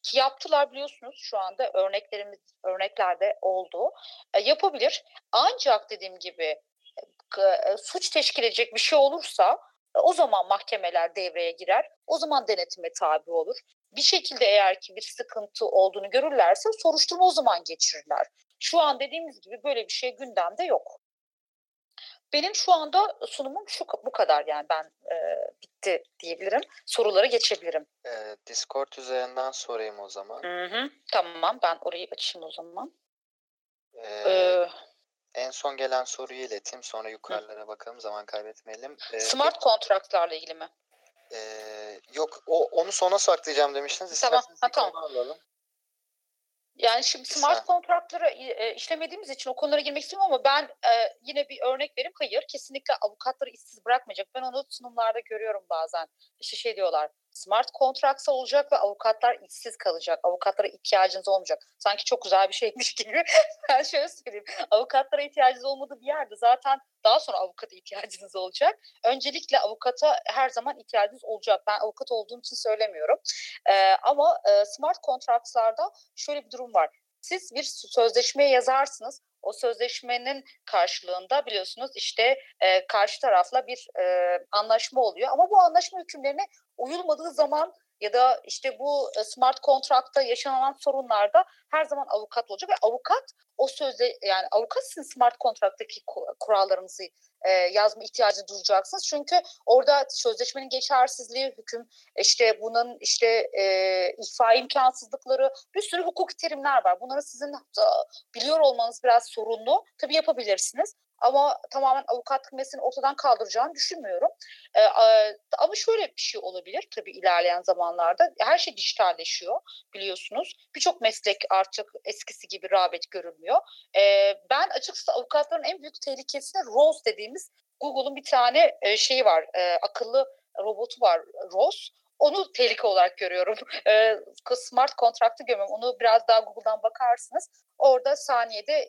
Ki yaptılar biliyorsunuz şu anda örneklerimiz örneklerde oldu. E, yapabilir. Ancak dediğim gibi e, suç teşkil edecek bir şey olursa o zaman mahkemeler devreye girer. O zaman denetime tabi olur. Bir şekilde eğer ki bir sıkıntı olduğunu görürlerse soruşturma o zaman geçirirler. Şu an dediğimiz gibi böyle bir şey gündemde yok. Benim şu anda sunumum şu bu kadar yani ben e, bitti diyebilirim. Soruları geçebilirim. Ee, Discord üzerinden sorayım o zaman. Hı hı, tamam ben orayı açayım o zaman. Ee, ee, en son gelen soruyu ileteyim sonra yukarılara Hı. bakalım zaman kaybetmeyelim. Ee, Smart kontratlarla ilgili mi? E, yok o onu sona saklayacağım demiştiniz. Tamam. Ha, tamam. Alalım. Yani şimdi smart kontratları e, işlemediğimiz için o konulara girmek istiyorum ama ben e, yine bir örnek vereyim. Hayır kesinlikle avukatları işsiz bırakmayacak. Ben onu sunumlarda görüyorum bazen. İşte şey diyorlar smart contracts olacak ve avukatlar işsiz kalacak. Avukatlara ihtiyacınız olmayacak. Sanki çok güzel bir şeymiş gibi. ben şöyle söyleyeyim. Avukatlara ihtiyacınız olmadığı bir yerde zaten daha sonra avukata ihtiyacınız olacak. Öncelikle avukata her zaman ihtiyacınız olacak. Ben avukat olduğum için söylemiyorum. Ee, ama e, smart contracts'larda şöyle bir durum var. Siz bir sözleşmeye yazarsınız o sözleşmenin karşılığında biliyorsunuz işte e, karşı tarafla bir e, anlaşma oluyor. Ama bu anlaşma hükümlerine uyulmadığı zaman ya da işte bu e, smart kontrakta yaşanan sorunlarda her zaman avukat olacak ve avukat o sözde yani avukat sizin smart kontraktaki kurallarınızı e, yazma ihtiyacını duyacaksınız. Çünkü orada sözleşmenin geçersizliği, hüküm işte bunun işte e, ifa imkansızlıkları bir sürü hukuki terimler var. Bunları sizin biliyor olmanız biraz sorunlu. Tabii yapabilirsiniz ama tamamen avukatlık mesleğini ortadan kaldıracağını düşünmüyorum. E, ama şöyle bir şey olabilir tabii ilerleyen zamanlarda. Her şey dijitalleşiyor biliyorsunuz. Birçok meslek artık eskisi gibi rağbet görülmüyor. E, ben açıkçası avukatların en büyük tehlikesi Rose dediğimiz Google'un bir tane e, şeyi var. E, akıllı robotu var Rose onu tehlike olarak görüyorum. E, smart kontraktı görmüyorum. Onu biraz daha Google'dan bakarsınız. Orada saniyede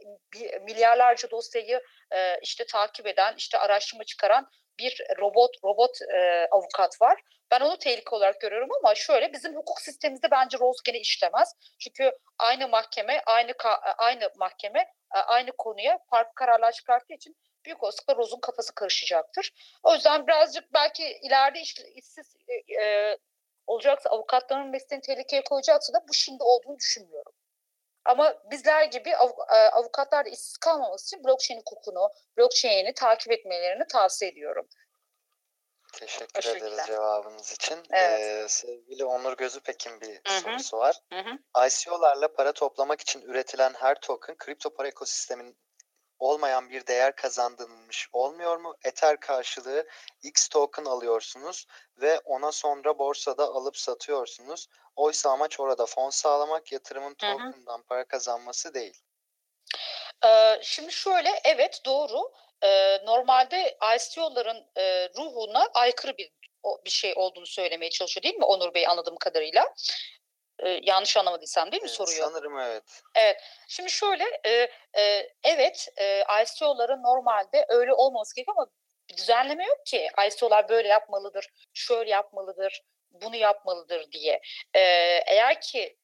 milyarlarca dosyayı e, işte takip eden, işte araştırma çıkaran bir robot robot e, avukat var. Ben onu tehlike olarak görüyorum ama şöyle bizim hukuk sistemimizde bence Rose gene işlemez. Çünkü aynı mahkeme, aynı aynı mahkeme aynı konuya farklı kararlar çıkarttığı için büyük olasılıkla Rose'un kafası karışacaktır. O yüzden birazcık belki ileride iş, işsiz e, e, olacaksa avukatların mesleğini tehlikeye koyacaksa da bu şimdi olduğunu düşünmüyorum. Ama bizler gibi av, e, avukatlar da işsiz kalmaması için blockchain hukukunu, blockchain'i takip etmelerini tavsiye ediyorum. Teşekkür ederiz cevabınız için. Evet. Ee, sevgili Onur Gözüpek'in bir Hı-hı. sorusu var. Hı-hı. ICO'larla para toplamak için üretilen her token kripto para ekosistemin olmayan bir değer kazandırılmış olmuyor mu? Ether karşılığı X token alıyorsunuz ve ona sonra borsada alıp satıyorsunuz. Oysa amaç orada fon sağlamak, yatırımın token'dan para kazanması değil. Ee, şimdi şöyle, evet doğru. Ee, normalde ICO'ların e, ruhuna aykırı bir bir şey olduğunu söylemeye çalışıyor değil mi Onur Bey anladığım kadarıyla? Ee, yanlış anlamadıysam değil mi evet, soruyu? Sanırım evet. Evet. Şimdi şöyle, e, e, evet e, ICO'ların normalde öyle olmaması gerekiyor ama bir düzenleme yok ki. ICO'lar böyle yapmalıdır, şöyle yapmalıdır, bunu yapmalıdır diye. E, eğer ki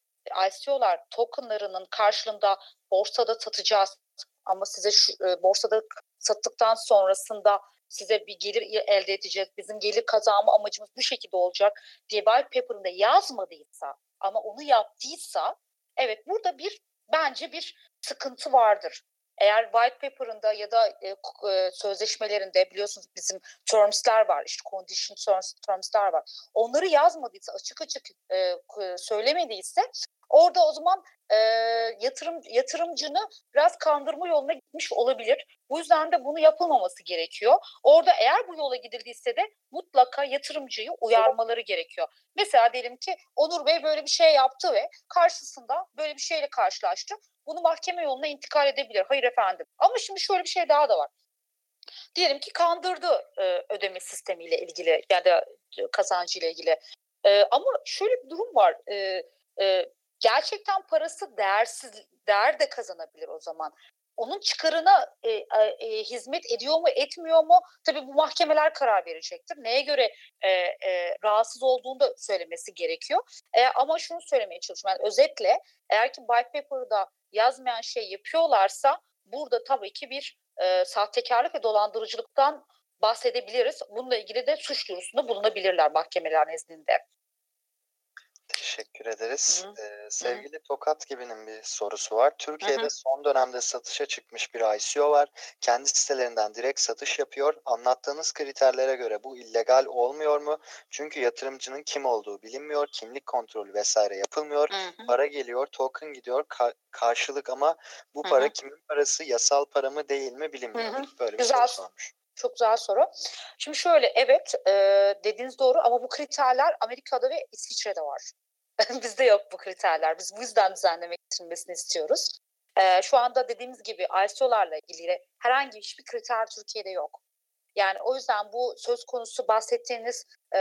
ICO'lar tokenlarının karşılığında borsada satacağız ama size şu, e, borsada sattıktan sonrasında size bir gelir elde edeceğiz. Bizim gelir kazanma amacımız bu şekilde olacak diye white paper'ında yazmadıysa ama onu yaptıysa evet burada bir bence bir sıkıntı vardır. Eğer white paper'ında ya da e, e, sözleşmelerinde biliyorsunuz bizim terms'ler var, işte condition terms, terms'ler var. Onları yazmadıysa, açık açık e, söylemediyse orada o zaman e, yatırım yatırımcını biraz kandırma yoluna gitmiş olabilir. Bu yüzden de bunu yapılmaması gerekiyor. Orada eğer bu yola gidildiyse de mutlaka yatırımcıyı uyarmaları gerekiyor. Mesela diyelim ki Onur Bey böyle bir şey yaptı ve karşısında böyle bir şeyle karşılaştı. Bunu mahkeme yoluna intikal edebilir. Hayır efendim. Ama şimdi şöyle bir şey daha da var. Diyelim ki kandırdı e, ödeme sistemiyle ilgili ya da kazancıyla ilgili. E, ama şöyle bir durum var. E, e, gerçekten parası değersiz değer de kazanabilir o zaman. Onun çıkarına e, e, hizmet ediyor mu etmiyor mu? Tabii bu mahkemeler karar verecektir. Neye göre e, e, rahatsız olduğunu da söylemesi gerekiyor. E, ama şunu söylemeye çalışıyorum. Yani özetle eğer ki white paper'da yazmayan şey yapıyorlarsa burada tabii ki bir e, sahtekarlık ve dolandırıcılıktan bahsedebiliriz. Bununla ilgili de suç duyurusunda bulunabilirler mahkemeler nezdinde. Teşekkür ederiz. Hı. Ee, sevgili Hı. Tokat gibi'nin bir sorusu var. Türkiye'de Hı. son dönemde satışa çıkmış bir ICO var. Kendi sitelerinden direkt satış yapıyor. Anlattığınız kriterlere göre bu illegal olmuyor mu? Çünkü yatırımcının kim olduğu bilinmiyor. Kimlik kontrolü vesaire yapılmıyor. Hı. Para geliyor, token gidiyor. Ka- karşılık ama bu para Hı. kimin parası, yasal para mı değil mi bilinmiyor. Hı. Böyle bir Güzel. soru sormuş. Çok güzel soru. Şimdi şöyle evet e, dediğiniz doğru ama bu kriterler Amerika'da ve İsviçre'de var. Bizde yok bu kriterler. Biz bu yüzden düzenlemek getirilmesini istiyoruz. E, şu anda dediğimiz gibi ISO'larla ilgili herhangi hiçbir kriter Türkiye'de yok. Yani o yüzden bu söz konusu bahsettiğiniz e,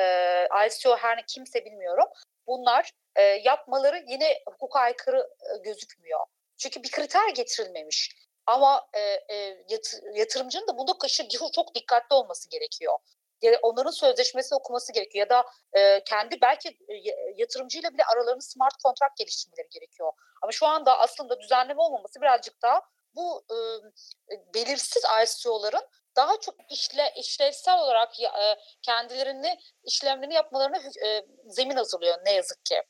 ICO her kimse bilmiyorum. Bunlar e, yapmaları yine hukuka aykırı e, gözükmüyor. Çünkü bir kriter getirilmemiş. Ama e, e, yat, yatırımcının da bunda kaşı çok dikkatli olması gerekiyor. Ya onların sözleşmesini okuması gerekiyor ya da e, kendi belki e, yatırımcıyla bile aralarında smart kontrat geliştirmeleri gerekiyor. Ama şu anda aslında düzenleme olmaması birazcık daha bu e, belirsiz ICO'ların daha çok işle, işlevsel olarak e, kendilerini işlemlerini yapmalarına e, zemin hazırlıyor ne yazık ki.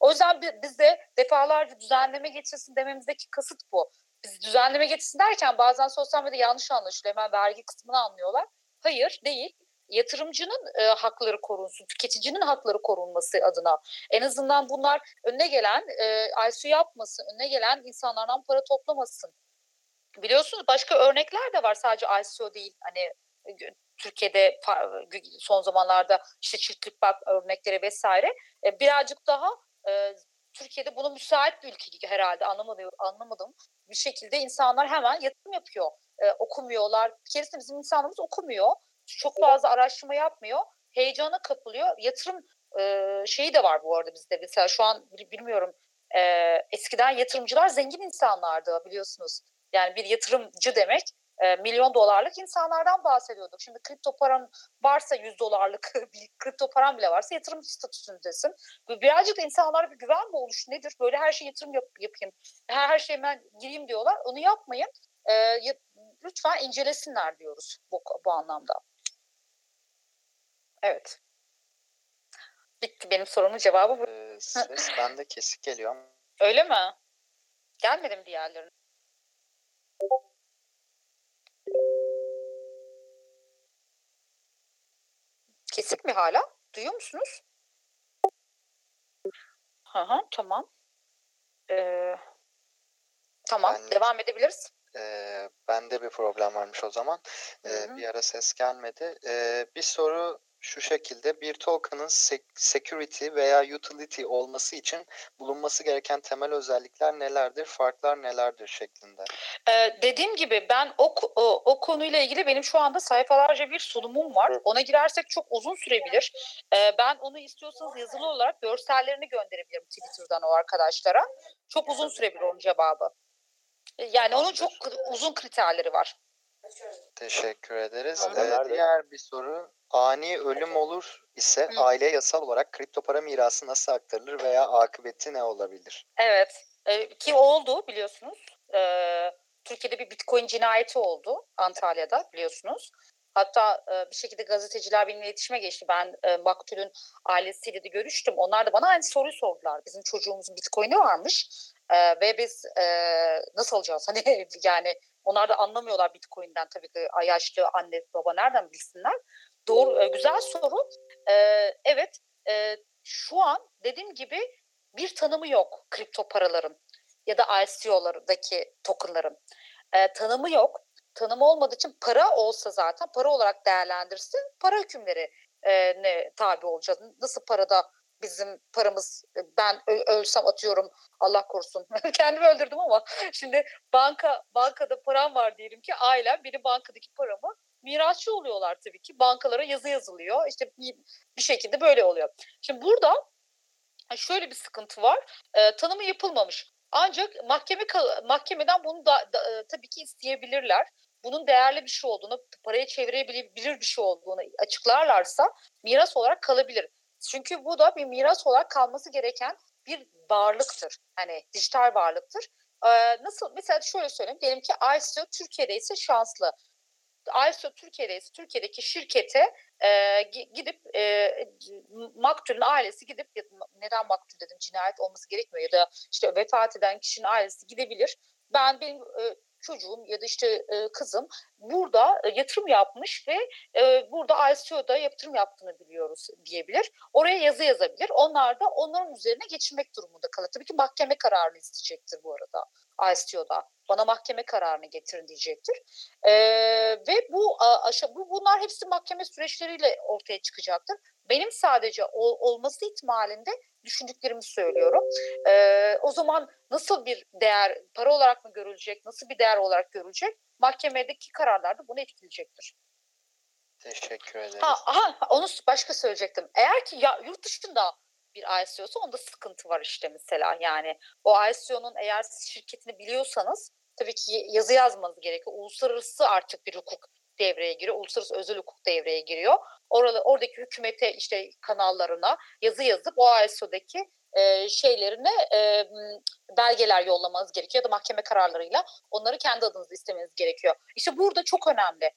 O yüzden biz de defalarca düzenleme geçirsin dememizdeki kasıt bu. Biz düzenleme geçirsin derken bazen sosyal medyada yanlış anlaşılıyor. Hemen vergi kısmını anlıyorlar. Hayır değil. Yatırımcının e, hakları korunsun, tüketicinin hakları korunması adına. En azından bunlar önüne gelen, e, ICO yapmasın, önüne gelen insanlardan para toplamasın biliyorsunuz başka örnekler de var sadece ICO değil hani Türkiye'de son zamanlarda işte çiftlik bak örnekleri vesaire e, birazcık daha e, Türkiye'de bunu müsait bir ülke herhalde anlamadım, anlamadım. Bir şekilde insanlar hemen yatırım yapıyor. E, okumuyorlar. Bir keresinde bizim insanımız okumuyor. Çok fazla araştırma yapmıyor. Heyecana kapılıyor. Yatırım e, şeyi de var bu arada bizde. Mesela şu an bilmiyorum e, eskiden yatırımcılar zengin insanlardı biliyorsunuz. Yani bir yatırımcı demek e, milyon dolarlık insanlardan bahsediyorduk. Şimdi kripto paran varsa 100 dolarlık bir kripto paran bile varsa yatırımcı statüsündesin. Birazcık da insanlara bir güven mi oluş nedir? Böyle her şey yatırım yap, yapayım, her, her şeye ben gireyim diyorlar. Onu yapmayın. E, ya, lütfen incelesinler diyoruz bu, bu anlamda. Evet. Bitti benim sorumun cevabı bu. Ee, ses bende kesik geliyor. Öyle mi? Gelmedi mi diğerlerine? Kesik mi hala? Duyuyor musunuz? Hı hı, tamam. Ee, tamam, ben, devam edebiliriz. E, bende bir problem varmış o zaman. E, bir ara ses gelmedi. E, bir soru şu şekilde bir token'ın security veya utility olması için bulunması gereken temel özellikler nelerdir, farklar nelerdir şeklinde. Ee, dediğim gibi ben o, o, o konuyla ilgili benim şu anda sayfalarca bir sunumum var. Ona girersek çok uzun sürebilir. Ee, ben onu istiyorsanız yazılı olarak görsellerini gönderebilirim Twitter'dan o arkadaşlara. Çok uzun sürebilir onun cevabı. Yani onun çok uzun kriterleri var. Teşekkür ederiz. Ee, diğer bir soru ani ölüm olur ise Hı. aile yasal olarak kripto para mirası nasıl aktarılır veya akıbeti ne olabilir? Evet. E, ki oldu biliyorsunuz. E, Türkiye'de bir bitcoin cinayeti oldu Antalya'da biliyorsunuz. Hatta e, bir şekilde gazeteciler benimle iletişime geçti. Ben e, Maktul'ün ailesiyle de görüştüm. Onlar da bana aynı soruyu sordular. Bizim çocuğumuzun bitcoin'i varmış e, ve biz e, nasıl alacağız? Hani yani onlar da anlamıyorlar bitcoin'den tabii ki yaşlı anne baba nereden bilsinler. Doğru, e, güzel soru. E, evet, e, şu an dediğim gibi bir tanımı yok kripto paraların ya da ICO'lardaki tokenların. E, tanımı yok. Tanımı olmadığı için para olsa zaten para olarak değerlendirse para hükümleri e, ne tabi olacağız. Nasıl parada bizim paramız ben ölsem atıyorum Allah korusun kendimi öldürdüm ama şimdi banka bankada param var diyelim ki ailem benim bankadaki paramı mirasçı oluyorlar tabii ki. Bankalara yazı yazılıyor. İşte bir, bir şekilde böyle oluyor. Şimdi burada şöyle bir sıkıntı var. E, tanımı yapılmamış. Ancak mahkeme mahkemeden bunu da, da e, tabii ki isteyebilirler. Bunun değerli bir şey olduğunu, paraya çevirebilir bir şey olduğunu açıklarlarsa miras olarak kalabilir. Çünkü bu da bir miras olarak kalması gereken bir varlıktır. Hani dijital varlıktır. Ee, nasıl mesela şöyle söyleyeyim diyelim ki ICO Türkiye'de ise şanslı. ISO Türkiye'de Türkiye'deki şirkete e, gidip e, maktulün ailesi gidip neden maktul dedim cinayet olması gerekmiyor ya da işte vefat eden kişinin ailesi gidebilir. Ben benim e, çocuğum ya da işte e, kızım burada e, yatırım yapmış ve e, burada ICO'da yatırım yaptığını biliyoruz diyebilir. Oraya yazı yazabilir. Onlar da onların üzerine geçirmek durumunda kalır. Tabii ki mahkeme kararını isteyecektir bu arada ICO'da. Bana mahkeme kararını getirin diyecektir. E, ve bu, aşa, bu bunlar hepsi mahkeme süreçleriyle ortaya çıkacaktır. Benim sadece ol, olması ihtimalinde düşündüklerimi söylüyorum. E, o zaman nasıl bir değer, para olarak mı görülecek, nasıl bir değer olarak görülecek? Mahkemedeki kararlar da bunu etkileyecektir. Teşekkür ederim. Ha, aha, onu başka söyleyecektim. Eğer ki ya yurt dışında bir ICO'sa onda sıkıntı var işte mesela. Yani o ICO'nun eğer şirketini biliyorsanız tabii ki yazı yazmanız gerekiyor. Uluslararası artık bir hukuk devreye giriyor. Uluslararası özel hukuk devreye giriyor. Oralı, oradaki hükümete işte kanallarına yazı yazıp o ISO'daki e, şeylerine e, belgeler yollamanız gerekiyor ya da mahkeme kararlarıyla onları kendi adınıza istemeniz gerekiyor. İşte burada çok önemli.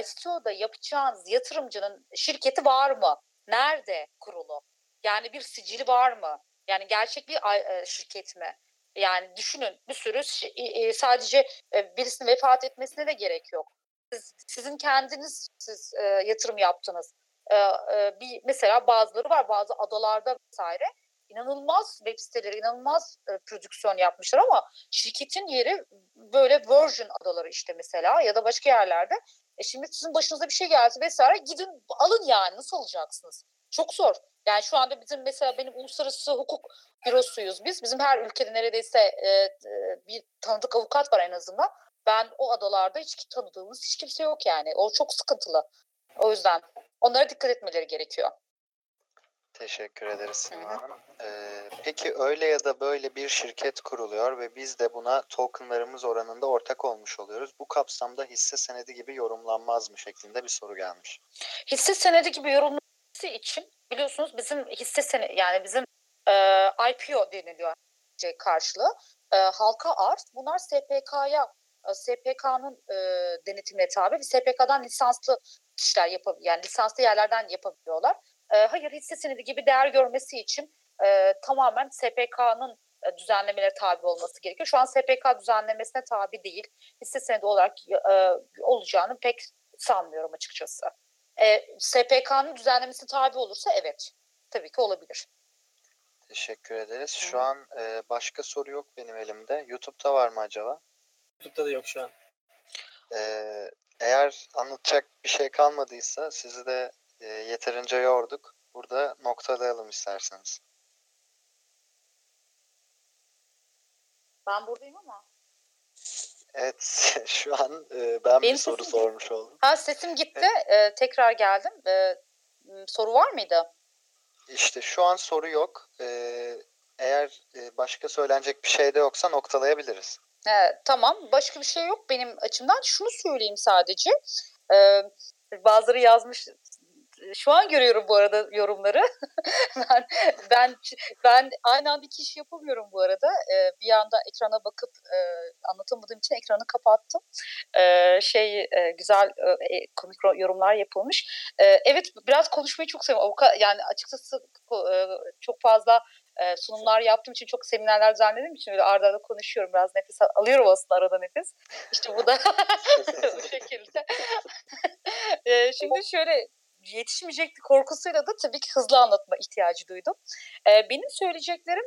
ISO'da yapacağınız yatırımcının şirketi var mı? Nerede kurulu? Yani bir sicili var mı? Yani gerçek bir e, şirket mi? Yani düşünün bir sürü sadece e, birisinin vefat etmesine de gerek yok. Siz, sizin kendiniz siz e, yatırım yaptınız. E, e, bir mesela bazıları var bazı adalarda vesaire inanılmaz web siteleri, inanılmaz e, prodüksiyon yapmışlar ama şirketin yeri böyle Virgin adaları işte mesela ya da başka yerlerde. E şimdi sizin başınıza bir şey geldi vesaire gidin alın yani nasıl alacaksınız? Çok zor. Yani şu anda bizim mesela benim uluslararası hukuk bürosuyuz biz. Bizim her ülkede neredeyse e, e, bir tanıdık avukat var en azından. Ben o adalarda hiç tanıdığımız hiç kimse yok yani. O çok sıkıntılı. O yüzden onlara dikkat etmeleri gerekiyor. Teşekkür ederiz. Ee, peki öyle ya da böyle bir şirket kuruluyor ve biz de buna tokenlarımız oranında ortak olmuş oluyoruz. Bu kapsamda hisse senedi gibi yorumlanmaz mı şeklinde bir soru gelmiş. Hisse senedi gibi yorumlanması için biliyorsunuz bizim hisse senedi yani bizim e, IPO deniliyor karşılığı. E, halka arz bunlar SPK'ya SPK'nın e, denetimine tabi ve SPK'dan lisanslı kişiler yapabiliyor. Yani lisanslı yerlerden yapabiliyorlar. E, hayır hisse senedi gibi değer görmesi için e, tamamen SPK'nın e, düzenlemelere tabi olması gerekiyor. Şu an SPK düzenlemesine tabi değil. Hisse senedi olarak e, olacağını pek sanmıyorum açıkçası. E, SPK'nın düzenlemesine tabi olursa evet. Tabii ki olabilir. Teşekkür ederiz. Şu Hı. an e, başka soru yok benim elimde. YouTube'da var mı acaba? YouTube'da da yok şu an. Ee, eğer anlatacak bir şey kalmadıysa sizi de e, yeterince yorduk. Burada noktalayalım isterseniz. Ben buradayım ama. Evet, şu an e, ben Benim bir soru sesim... sormuş oldum. Ha sesim gitti, evet. e, tekrar geldim. E, soru var mıydı? İşte şu an soru yok. E, eğer başka söylenecek bir şey de yoksa noktalayabiliriz. He, tamam, başka bir şey yok benim açımdan. Şunu söyleyeyim sadece. E, bazıları yazmış şu an görüyorum bu arada yorumları. ben ben ben aynı anda iki iş yapamıyorum bu arada. Ee, bir anda ekrana bakıp e, anlatamadığım için ekranı kapattım. Ee, şey e, güzel e, e komik yorumlar yapılmış. E, evet biraz konuşmayı çok seviyorum. Avukat yani açıkçası e, çok fazla e, sunumlar yaptığım için çok seminerler düzenlediğim için öyle arda arda konuşuyorum biraz nefes alıyorum aslında arada nefes. İşte bu da bu şekilde. e, şimdi şöyle yetişmeyecekti korkusuyla da tabii ki hızlı anlatma ihtiyacı duydum. E, benim söyleyeceklerim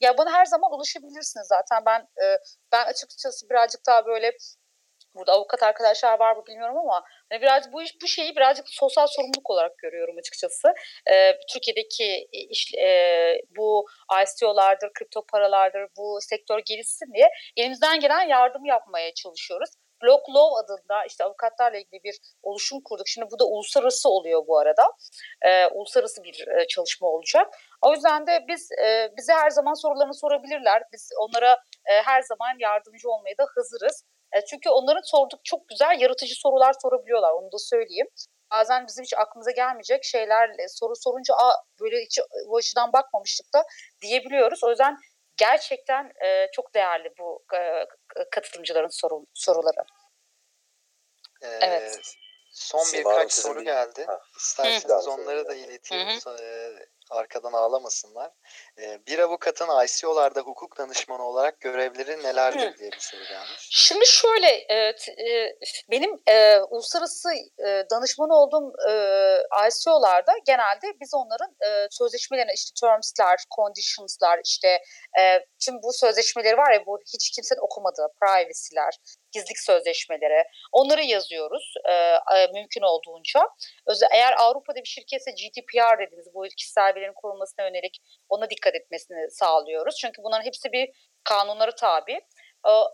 ya bana her zaman ulaşabilirsiniz zaten ben ben açıkçası birazcık daha böyle burada avukat arkadaşlar var mı bilmiyorum ama hani biraz bu iş bu şeyi birazcık sosyal sorumluluk olarak görüyorum açıkçası. Ee, Türkiye'deki iş e, bu ICO'lardır, kripto paralardır, bu sektör gelişsin diye elimizden gelen yardım yapmaya çalışıyoruz. Block Law adında işte avukatlarla ilgili bir oluşum kurduk. Şimdi bu da uluslararası oluyor bu arada. E, uluslararası bir e, çalışma olacak. O yüzden de biz e, bize her zaman sorularını sorabilirler. Biz onlara e, her zaman yardımcı olmaya da hazırız. E, çünkü onların sorduk çok güzel yaratıcı sorular sorabiliyorlar. Onu da söyleyeyim. Bazen bizim hiç aklımıza gelmeyecek şeylerle soru sorunca Aa, böyle hiç bu açıdan bakmamıştık da diyebiliyoruz. O yüzden gerçekten e, çok değerli bu e, katılımcıların soru, soruları. Ee, evet. Son birkaç soru geldi. Ha. İsterseniz Hı. onları da ileteyim. Hı hı arkadan ağlamasınlar. E, bir avukatın ICO'larda hukuk danışmanı olarak görevleri nelerdir Hı. diye bir soru gelmiş. Şimdi şöyle e, e, benim e, uluslararası e, danışman olduğum e, ICO'larda genelde biz onların e, sözleşmelerine işte terms'ler, conditions'lar işte e, tüm bu sözleşmeleri var ya bu hiç kimsenin okumadığı privacy'ler, gizlilik sözleşmeleri onları yazıyoruz e, e, mümkün olduğunca. Özel, eğer Avrupa'da bir şirketse GDPR dediğimiz bu kişisel verilerin korunmasına yönelik ona dikkat etmesini sağlıyoruz. Çünkü bunların hepsi bir kanunları tabi.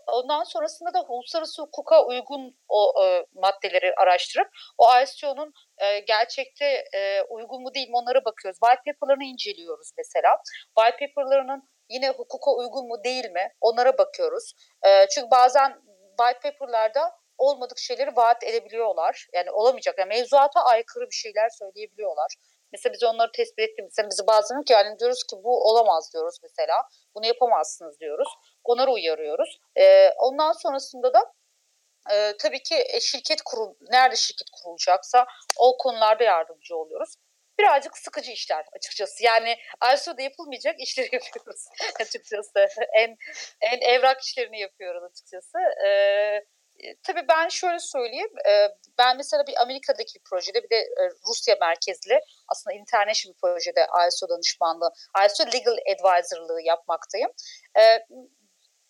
Ondan sonrasında da uluslararası hukuka uygun o e, maddeleri araştırıp o ISO'nun e, gerçekte e, uygun mu değil mi onlara bakıyoruz. White paper'larını inceliyoruz mesela. White paper'larının yine hukuka uygun mu değil mi onlara bakıyoruz. E, çünkü bazen white paper'larda olmadık şeyleri vaat edebiliyorlar. Yani olamayacak. Yani mevzuata aykırı bir şeyler söyleyebiliyorlar. Mesela biz onları tespit ettiğimizde bizi bazen ki yani diyoruz ki bu olamaz diyoruz mesela. Bunu yapamazsınız diyoruz. Onları uyarıyoruz. Ee, ondan sonrasında da e, tabii ki e, şirket kurul nerede şirket kurulacaksa o konularda yardımcı oluyoruz. Birazcık sıkıcı işler açıkçası. Yani ISO'da yapılmayacak işleri yapıyoruz açıkçası. en en evrak işlerini yapıyoruz açıkçası. Ee, tabii ben şöyle söyleyeyim. E, ben mesela bir Amerika'daki bir projede bir de e, Rusya merkezli aslında international bir projede ISO danışmanlığı, ISO legal advisor'lığı yapmaktayım. E,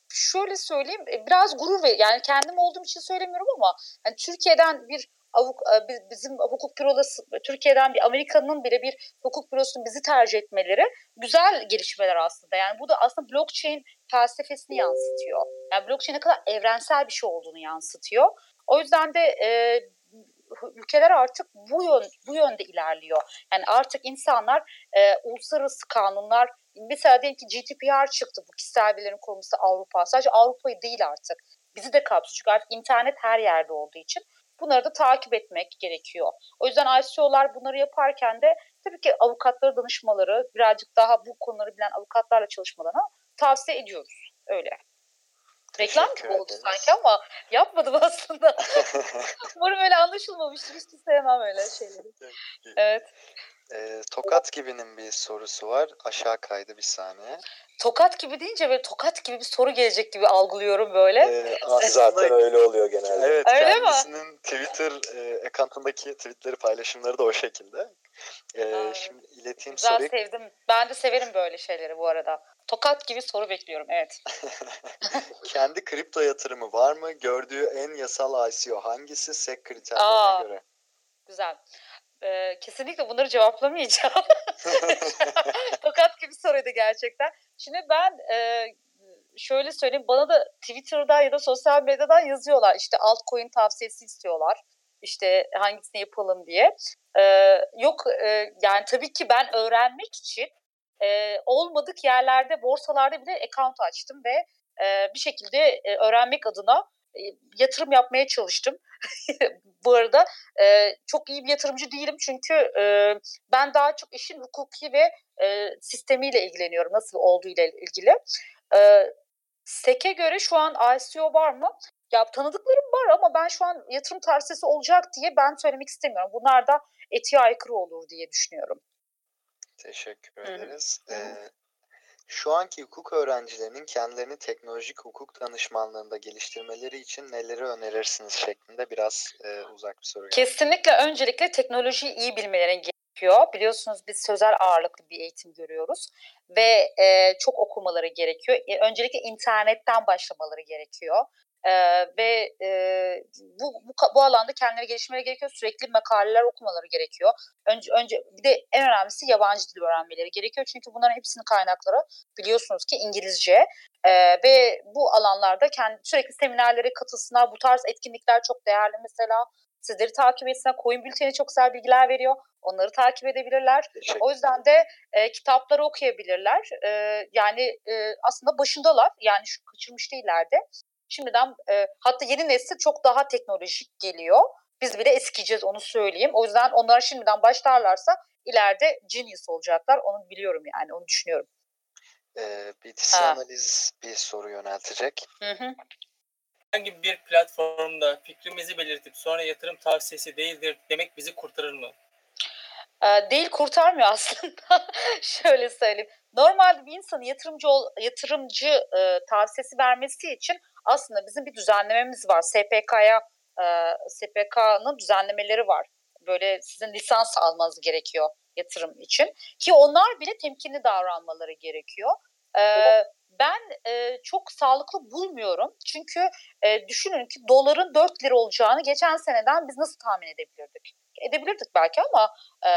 şöyle söyleyeyim biraz gurur ve yani kendim olduğum için söylemiyorum ama hani Türkiye'den bir avuk, bizim hukuk bürosu Türkiye'den bir Amerika'nın bile bir hukuk bürosunun bizi tercih etmeleri güzel gelişmeler aslında. Yani bu da aslında blockchain felsefesini yansıtıyor. Yani blockchain ne kadar evrensel bir şey olduğunu yansıtıyor. O yüzden de e, ülkeler artık bu yön bu yönde ilerliyor. Yani artık insanlar e, uluslararası kanunlar mesela diyelim ki GDPR çıktı bu kişisel verilerin korunması Avrupa. Sadece Avrupa'yı değil artık. Bizi de kapsıyor. Çünkü artık internet her yerde olduğu için bunları da takip etmek gerekiyor. O yüzden ICO'lar bunları yaparken de tabii ki avukatları danışmaları, birazcık daha bu konuları bilen avukatlarla çalışmalarını tavsiye ediyoruz. Öyle. Reklam gibi oldu sanki ama yapmadım aslında. Umarım öyle anlaşılmamıştır. Hiç sevmem öyle şeyleri. Evet. E, tokat gibinin bir sorusu var. Aşağı kaydı bir saniye. Tokat gibi deyince böyle tokat gibi bir soru gelecek gibi algılıyorum böyle. Ee, zaten öyle oluyor genelde. Evet öyle kendisinin mi? Twitter e, account'undaki tweetleri paylaşımları da o şekilde. Ee, şimdi ileteyim Güzel soruyu. sevdim. Ben de severim böyle şeyleri bu arada. Tokat gibi soru bekliyorum evet. Kendi kripto yatırımı var mı? Gördüğü en yasal ICO hangisi? SEC kriterlerine Aa, göre. Güzel. Ee, kesinlikle bunları cevaplamayacağım. Tokat gibi soruydu gerçekten. Şimdi ben e, şöyle söyleyeyim bana da Twitter'dan ya da sosyal medyadan yazıyorlar. İşte altcoin tavsiyesi istiyorlar. İşte hangisini yapalım diye. Ee, yok e, yani tabii ki ben öğrenmek için e, olmadık yerlerde borsalarda bile account açtım ve e, bir şekilde e, öğrenmek adına yatırım yapmaya çalıştım. Bu arada e, çok iyi bir yatırımcı değilim çünkü e, ben daha çok işin hukuki ve e, sistemiyle ilgileniyorum. Nasıl olduğu ile ilgili. E, SEC'e göre şu an ICO var mı? Ya tanıdıklarım var ama ben şu an yatırım tavsiyesi olacak diye ben söylemek istemiyorum. Bunlar da etiğe aykırı olur diye düşünüyorum. Teşekkür ederiz. Hı. Ee, şu anki hukuk öğrencilerinin kendilerini teknolojik hukuk danışmanlığında geliştirmeleri için neleri önerirsiniz şeklinde biraz e, uzak bir soru. Kesinlikle öncelikle teknolojiyi iyi bilmeleri gerekiyor. Biliyorsunuz biz sözel ağırlıklı bir eğitim görüyoruz ve e, çok okumaları gerekiyor. E, öncelikle internetten başlamaları gerekiyor. Ee, ve e, bu, bu bu alanda kendileri gelişmeleri gerekiyor. Sürekli makaleler okumaları gerekiyor. Önce önce bir de en önemlisi yabancı dil öğrenmeleri gerekiyor. Çünkü bunların hepsinin kaynakları biliyorsunuz ki İngilizce. Ee, ve bu alanlarda kendi sürekli seminerlere katılsınlar. Bu tarz etkinlikler çok değerli mesela. Sizleri takip etsinler. Coin Bülteni çok güzel bilgiler veriyor. Onları takip edebilirler. O yüzden de e, kitapları okuyabilirler. E, yani e, aslında başındalar. Yani şu kaçırmış değillerdi. Şimdiden e, hatta yeni nesil çok daha teknolojik geliyor. Biz bile eskiyeceğiz onu söyleyeyim. O yüzden onlar şimdiden başlarlarsa ileride genius olacaklar. Onu biliyorum yani onu düşünüyorum. Ee, BTC ha. analiz bir soru yöneltecek. Hı hı. Herhangi bir platformda fikrimizi belirtip sonra yatırım tavsiyesi değildir demek bizi kurtarır mı? Ee, değil kurtarmıyor aslında. Şöyle söyleyeyim. Normalde bir insanın yatırımcı ol, yatırımcı e, tavsiyesi vermesi için aslında bizim bir düzenlememiz var. SPK'ya e, SPK'nın düzenlemeleri var. Böyle sizin lisans almanız gerekiyor yatırım için. Ki onlar bile temkinli davranmaları gerekiyor. E, ben e, çok sağlıklı bulmuyorum. Çünkü e, düşünün ki doların 4 lira olacağını geçen seneden biz nasıl tahmin edebilirdik? Edebilirdik belki ama e,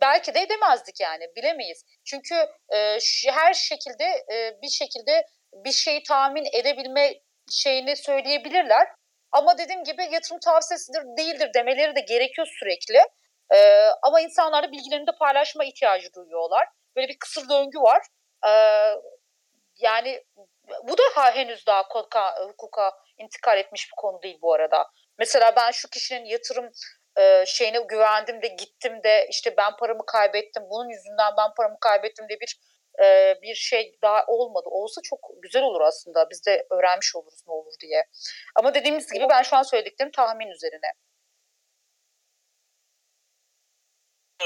belki de edemezdik yani bilemeyiz. Çünkü e, her şekilde e, bir şekilde bir şeyi tahmin edebilme şeyini söyleyebilirler. Ama dediğim gibi yatırım tavsiyesidir değildir demeleri de gerekiyor sürekli. E, ama insanlar da bilgilerini de paylaşma ihtiyacı duyuyorlar. Böyle bir kısır döngü var. E, yani bu da ha, henüz daha hukuka, hukuka intikal etmiş bir konu değil bu arada. Mesela ben şu kişinin yatırım e, şeyine güvendim de gittim de işte ben paramı kaybettim. Bunun yüzünden ben paramı kaybettim de bir e, bir şey daha olmadı. Olsa çok güzel olur aslında. Biz de öğrenmiş oluruz ne olur diye. Ama dediğimiz gibi ben şu an söylediklerim tahmin üzerine.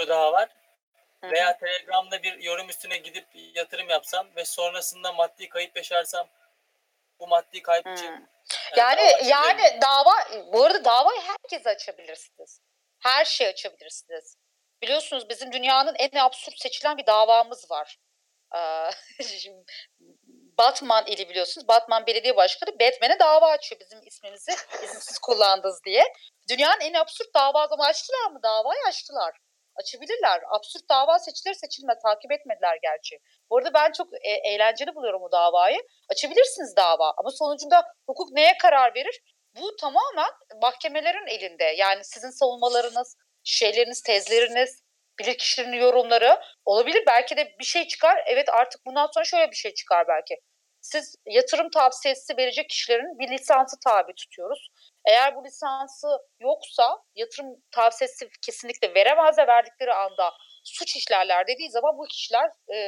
soru daha var. Hı-hı. Veya Telegram'da bir yorum üstüne gidip yatırım yapsam ve sonrasında maddi kayıp yaşarsam bu maddi kayıp için yani yani, dava, yani dava bu arada davayı herkes açabilirsiniz. Her şey açabilirsiniz. Biliyorsunuz bizim dünyanın en absürt seçilen bir davamız var. Batman ili biliyorsunuz. Batman Belediye Başkanı Batman'e dava açıyor bizim ismimizi izinsiz kullandınız diye. Dünyanın en absürt dava ama açtılar mı? Davayı açtılar açabilirler. Absürt dava seçilir seçilmez. Takip etmediler gerçi. Bu arada ben çok e- eğlenceli buluyorum bu davayı. Açabilirsiniz dava ama sonucunda hukuk neye karar verir? Bu tamamen mahkemelerin elinde. Yani sizin savunmalarınız, şeyleriniz, tezleriniz, bilirkişilerin yorumları olabilir. Belki de bir şey çıkar. Evet artık bundan sonra şöyle bir şey çıkar belki. Siz yatırım tavsiyesi verecek kişilerin bir lisansı tabi tutuyoruz. Eğer bu lisansı yoksa yatırım tavsiyesi kesinlikle veremez ve verdikleri anda suç işlerler dediği zaman bu kişiler e,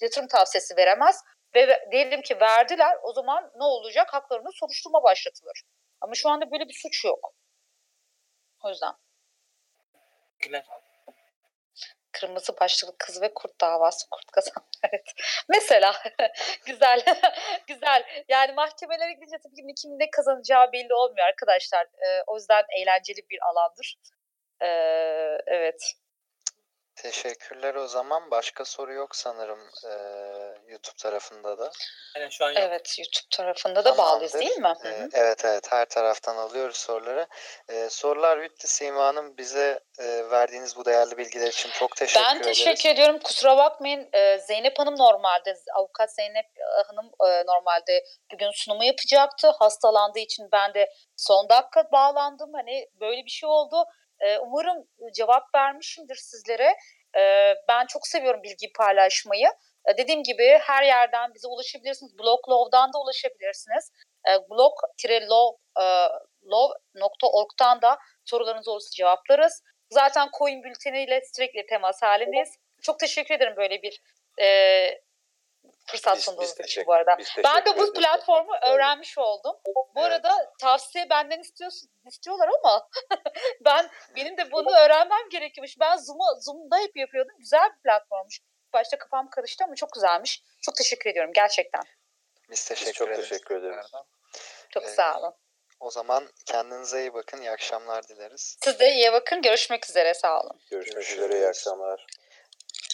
yatırım tavsiyesi veremez ve diyelim ki verdiler o zaman ne olacak? Haklarında soruşturma başlatılır. Ama şu anda böyle bir suç yok. O yüzden. Güler kırmızı başlıklı kız ve kurt davası kurt kazandı. Evet. Mesela güzel güzel. Yani mahkemelere gidince tabii ki kimin ne kazanacağı belli olmuyor arkadaşlar. Ee, o yüzden eğlenceli bir alandır. Ee, evet. Teşekkürler o zaman. Başka soru yok sanırım e, YouTube tarafında da. Yani şu an yok. Evet YouTube tarafında da bağlıyız değil mi? E, evet evet her taraftan alıyoruz soruları. E, sorular bitti Sima Hanım. Bize e, verdiğiniz bu değerli bilgiler için çok teşekkür ben ederiz. Ben teşekkür ediyorum. Kusura bakmayın. E, Zeynep Hanım normalde, avukat Zeynep Hanım e, normalde bugün sunumu yapacaktı. Hastalandığı için ben de son dakika bağlandım. Hani böyle bir şey oldu. Umarım cevap vermişimdir sizlere. Ben çok seviyorum bilgi paylaşmayı. Dediğim gibi her yerden bize ulaşabilirsiniz. Bloglow'dan da ulaşabilirsiniz. blog-law.org'dan da sorularınız olursa cevaplarız. Zaten coin bülteniyle sürekli temas halindeyiz. Çok teşekkür ederim böyle bir e, fırsat sunduğunuz için bu arada. Ben de bu platformu öğrenmiş oldum. Bu evet. arada tavsiye benden istiyorsun, istiyorlar ama ben benim de bunu öğrenmem gerekiyormuş. Ben Zoom'u Zoom'da hep yapıyordum. Güzel bir platformmuş. Başta kafam karıştı ama çok güzelmiş. Çok teşekkür ediyorum gerçekten. Biz teşekkür Biz çok ederiz. teşekkür ederiz. Çok ee, sağ olun. O zaman kendinize iyi bakın. İyi akşamlar dileriz. Siz de iyi bakın. Görüşmek üzere. Sağ olun. Görüşmek Görüşürüz. üzere. İyi akşamlar.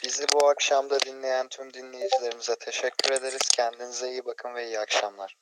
Bizi bu akşamda dinleyen tüm dinleyicilerimize teşekkür ederiz. Kendinize iyi bakın ve iyi akşamlar.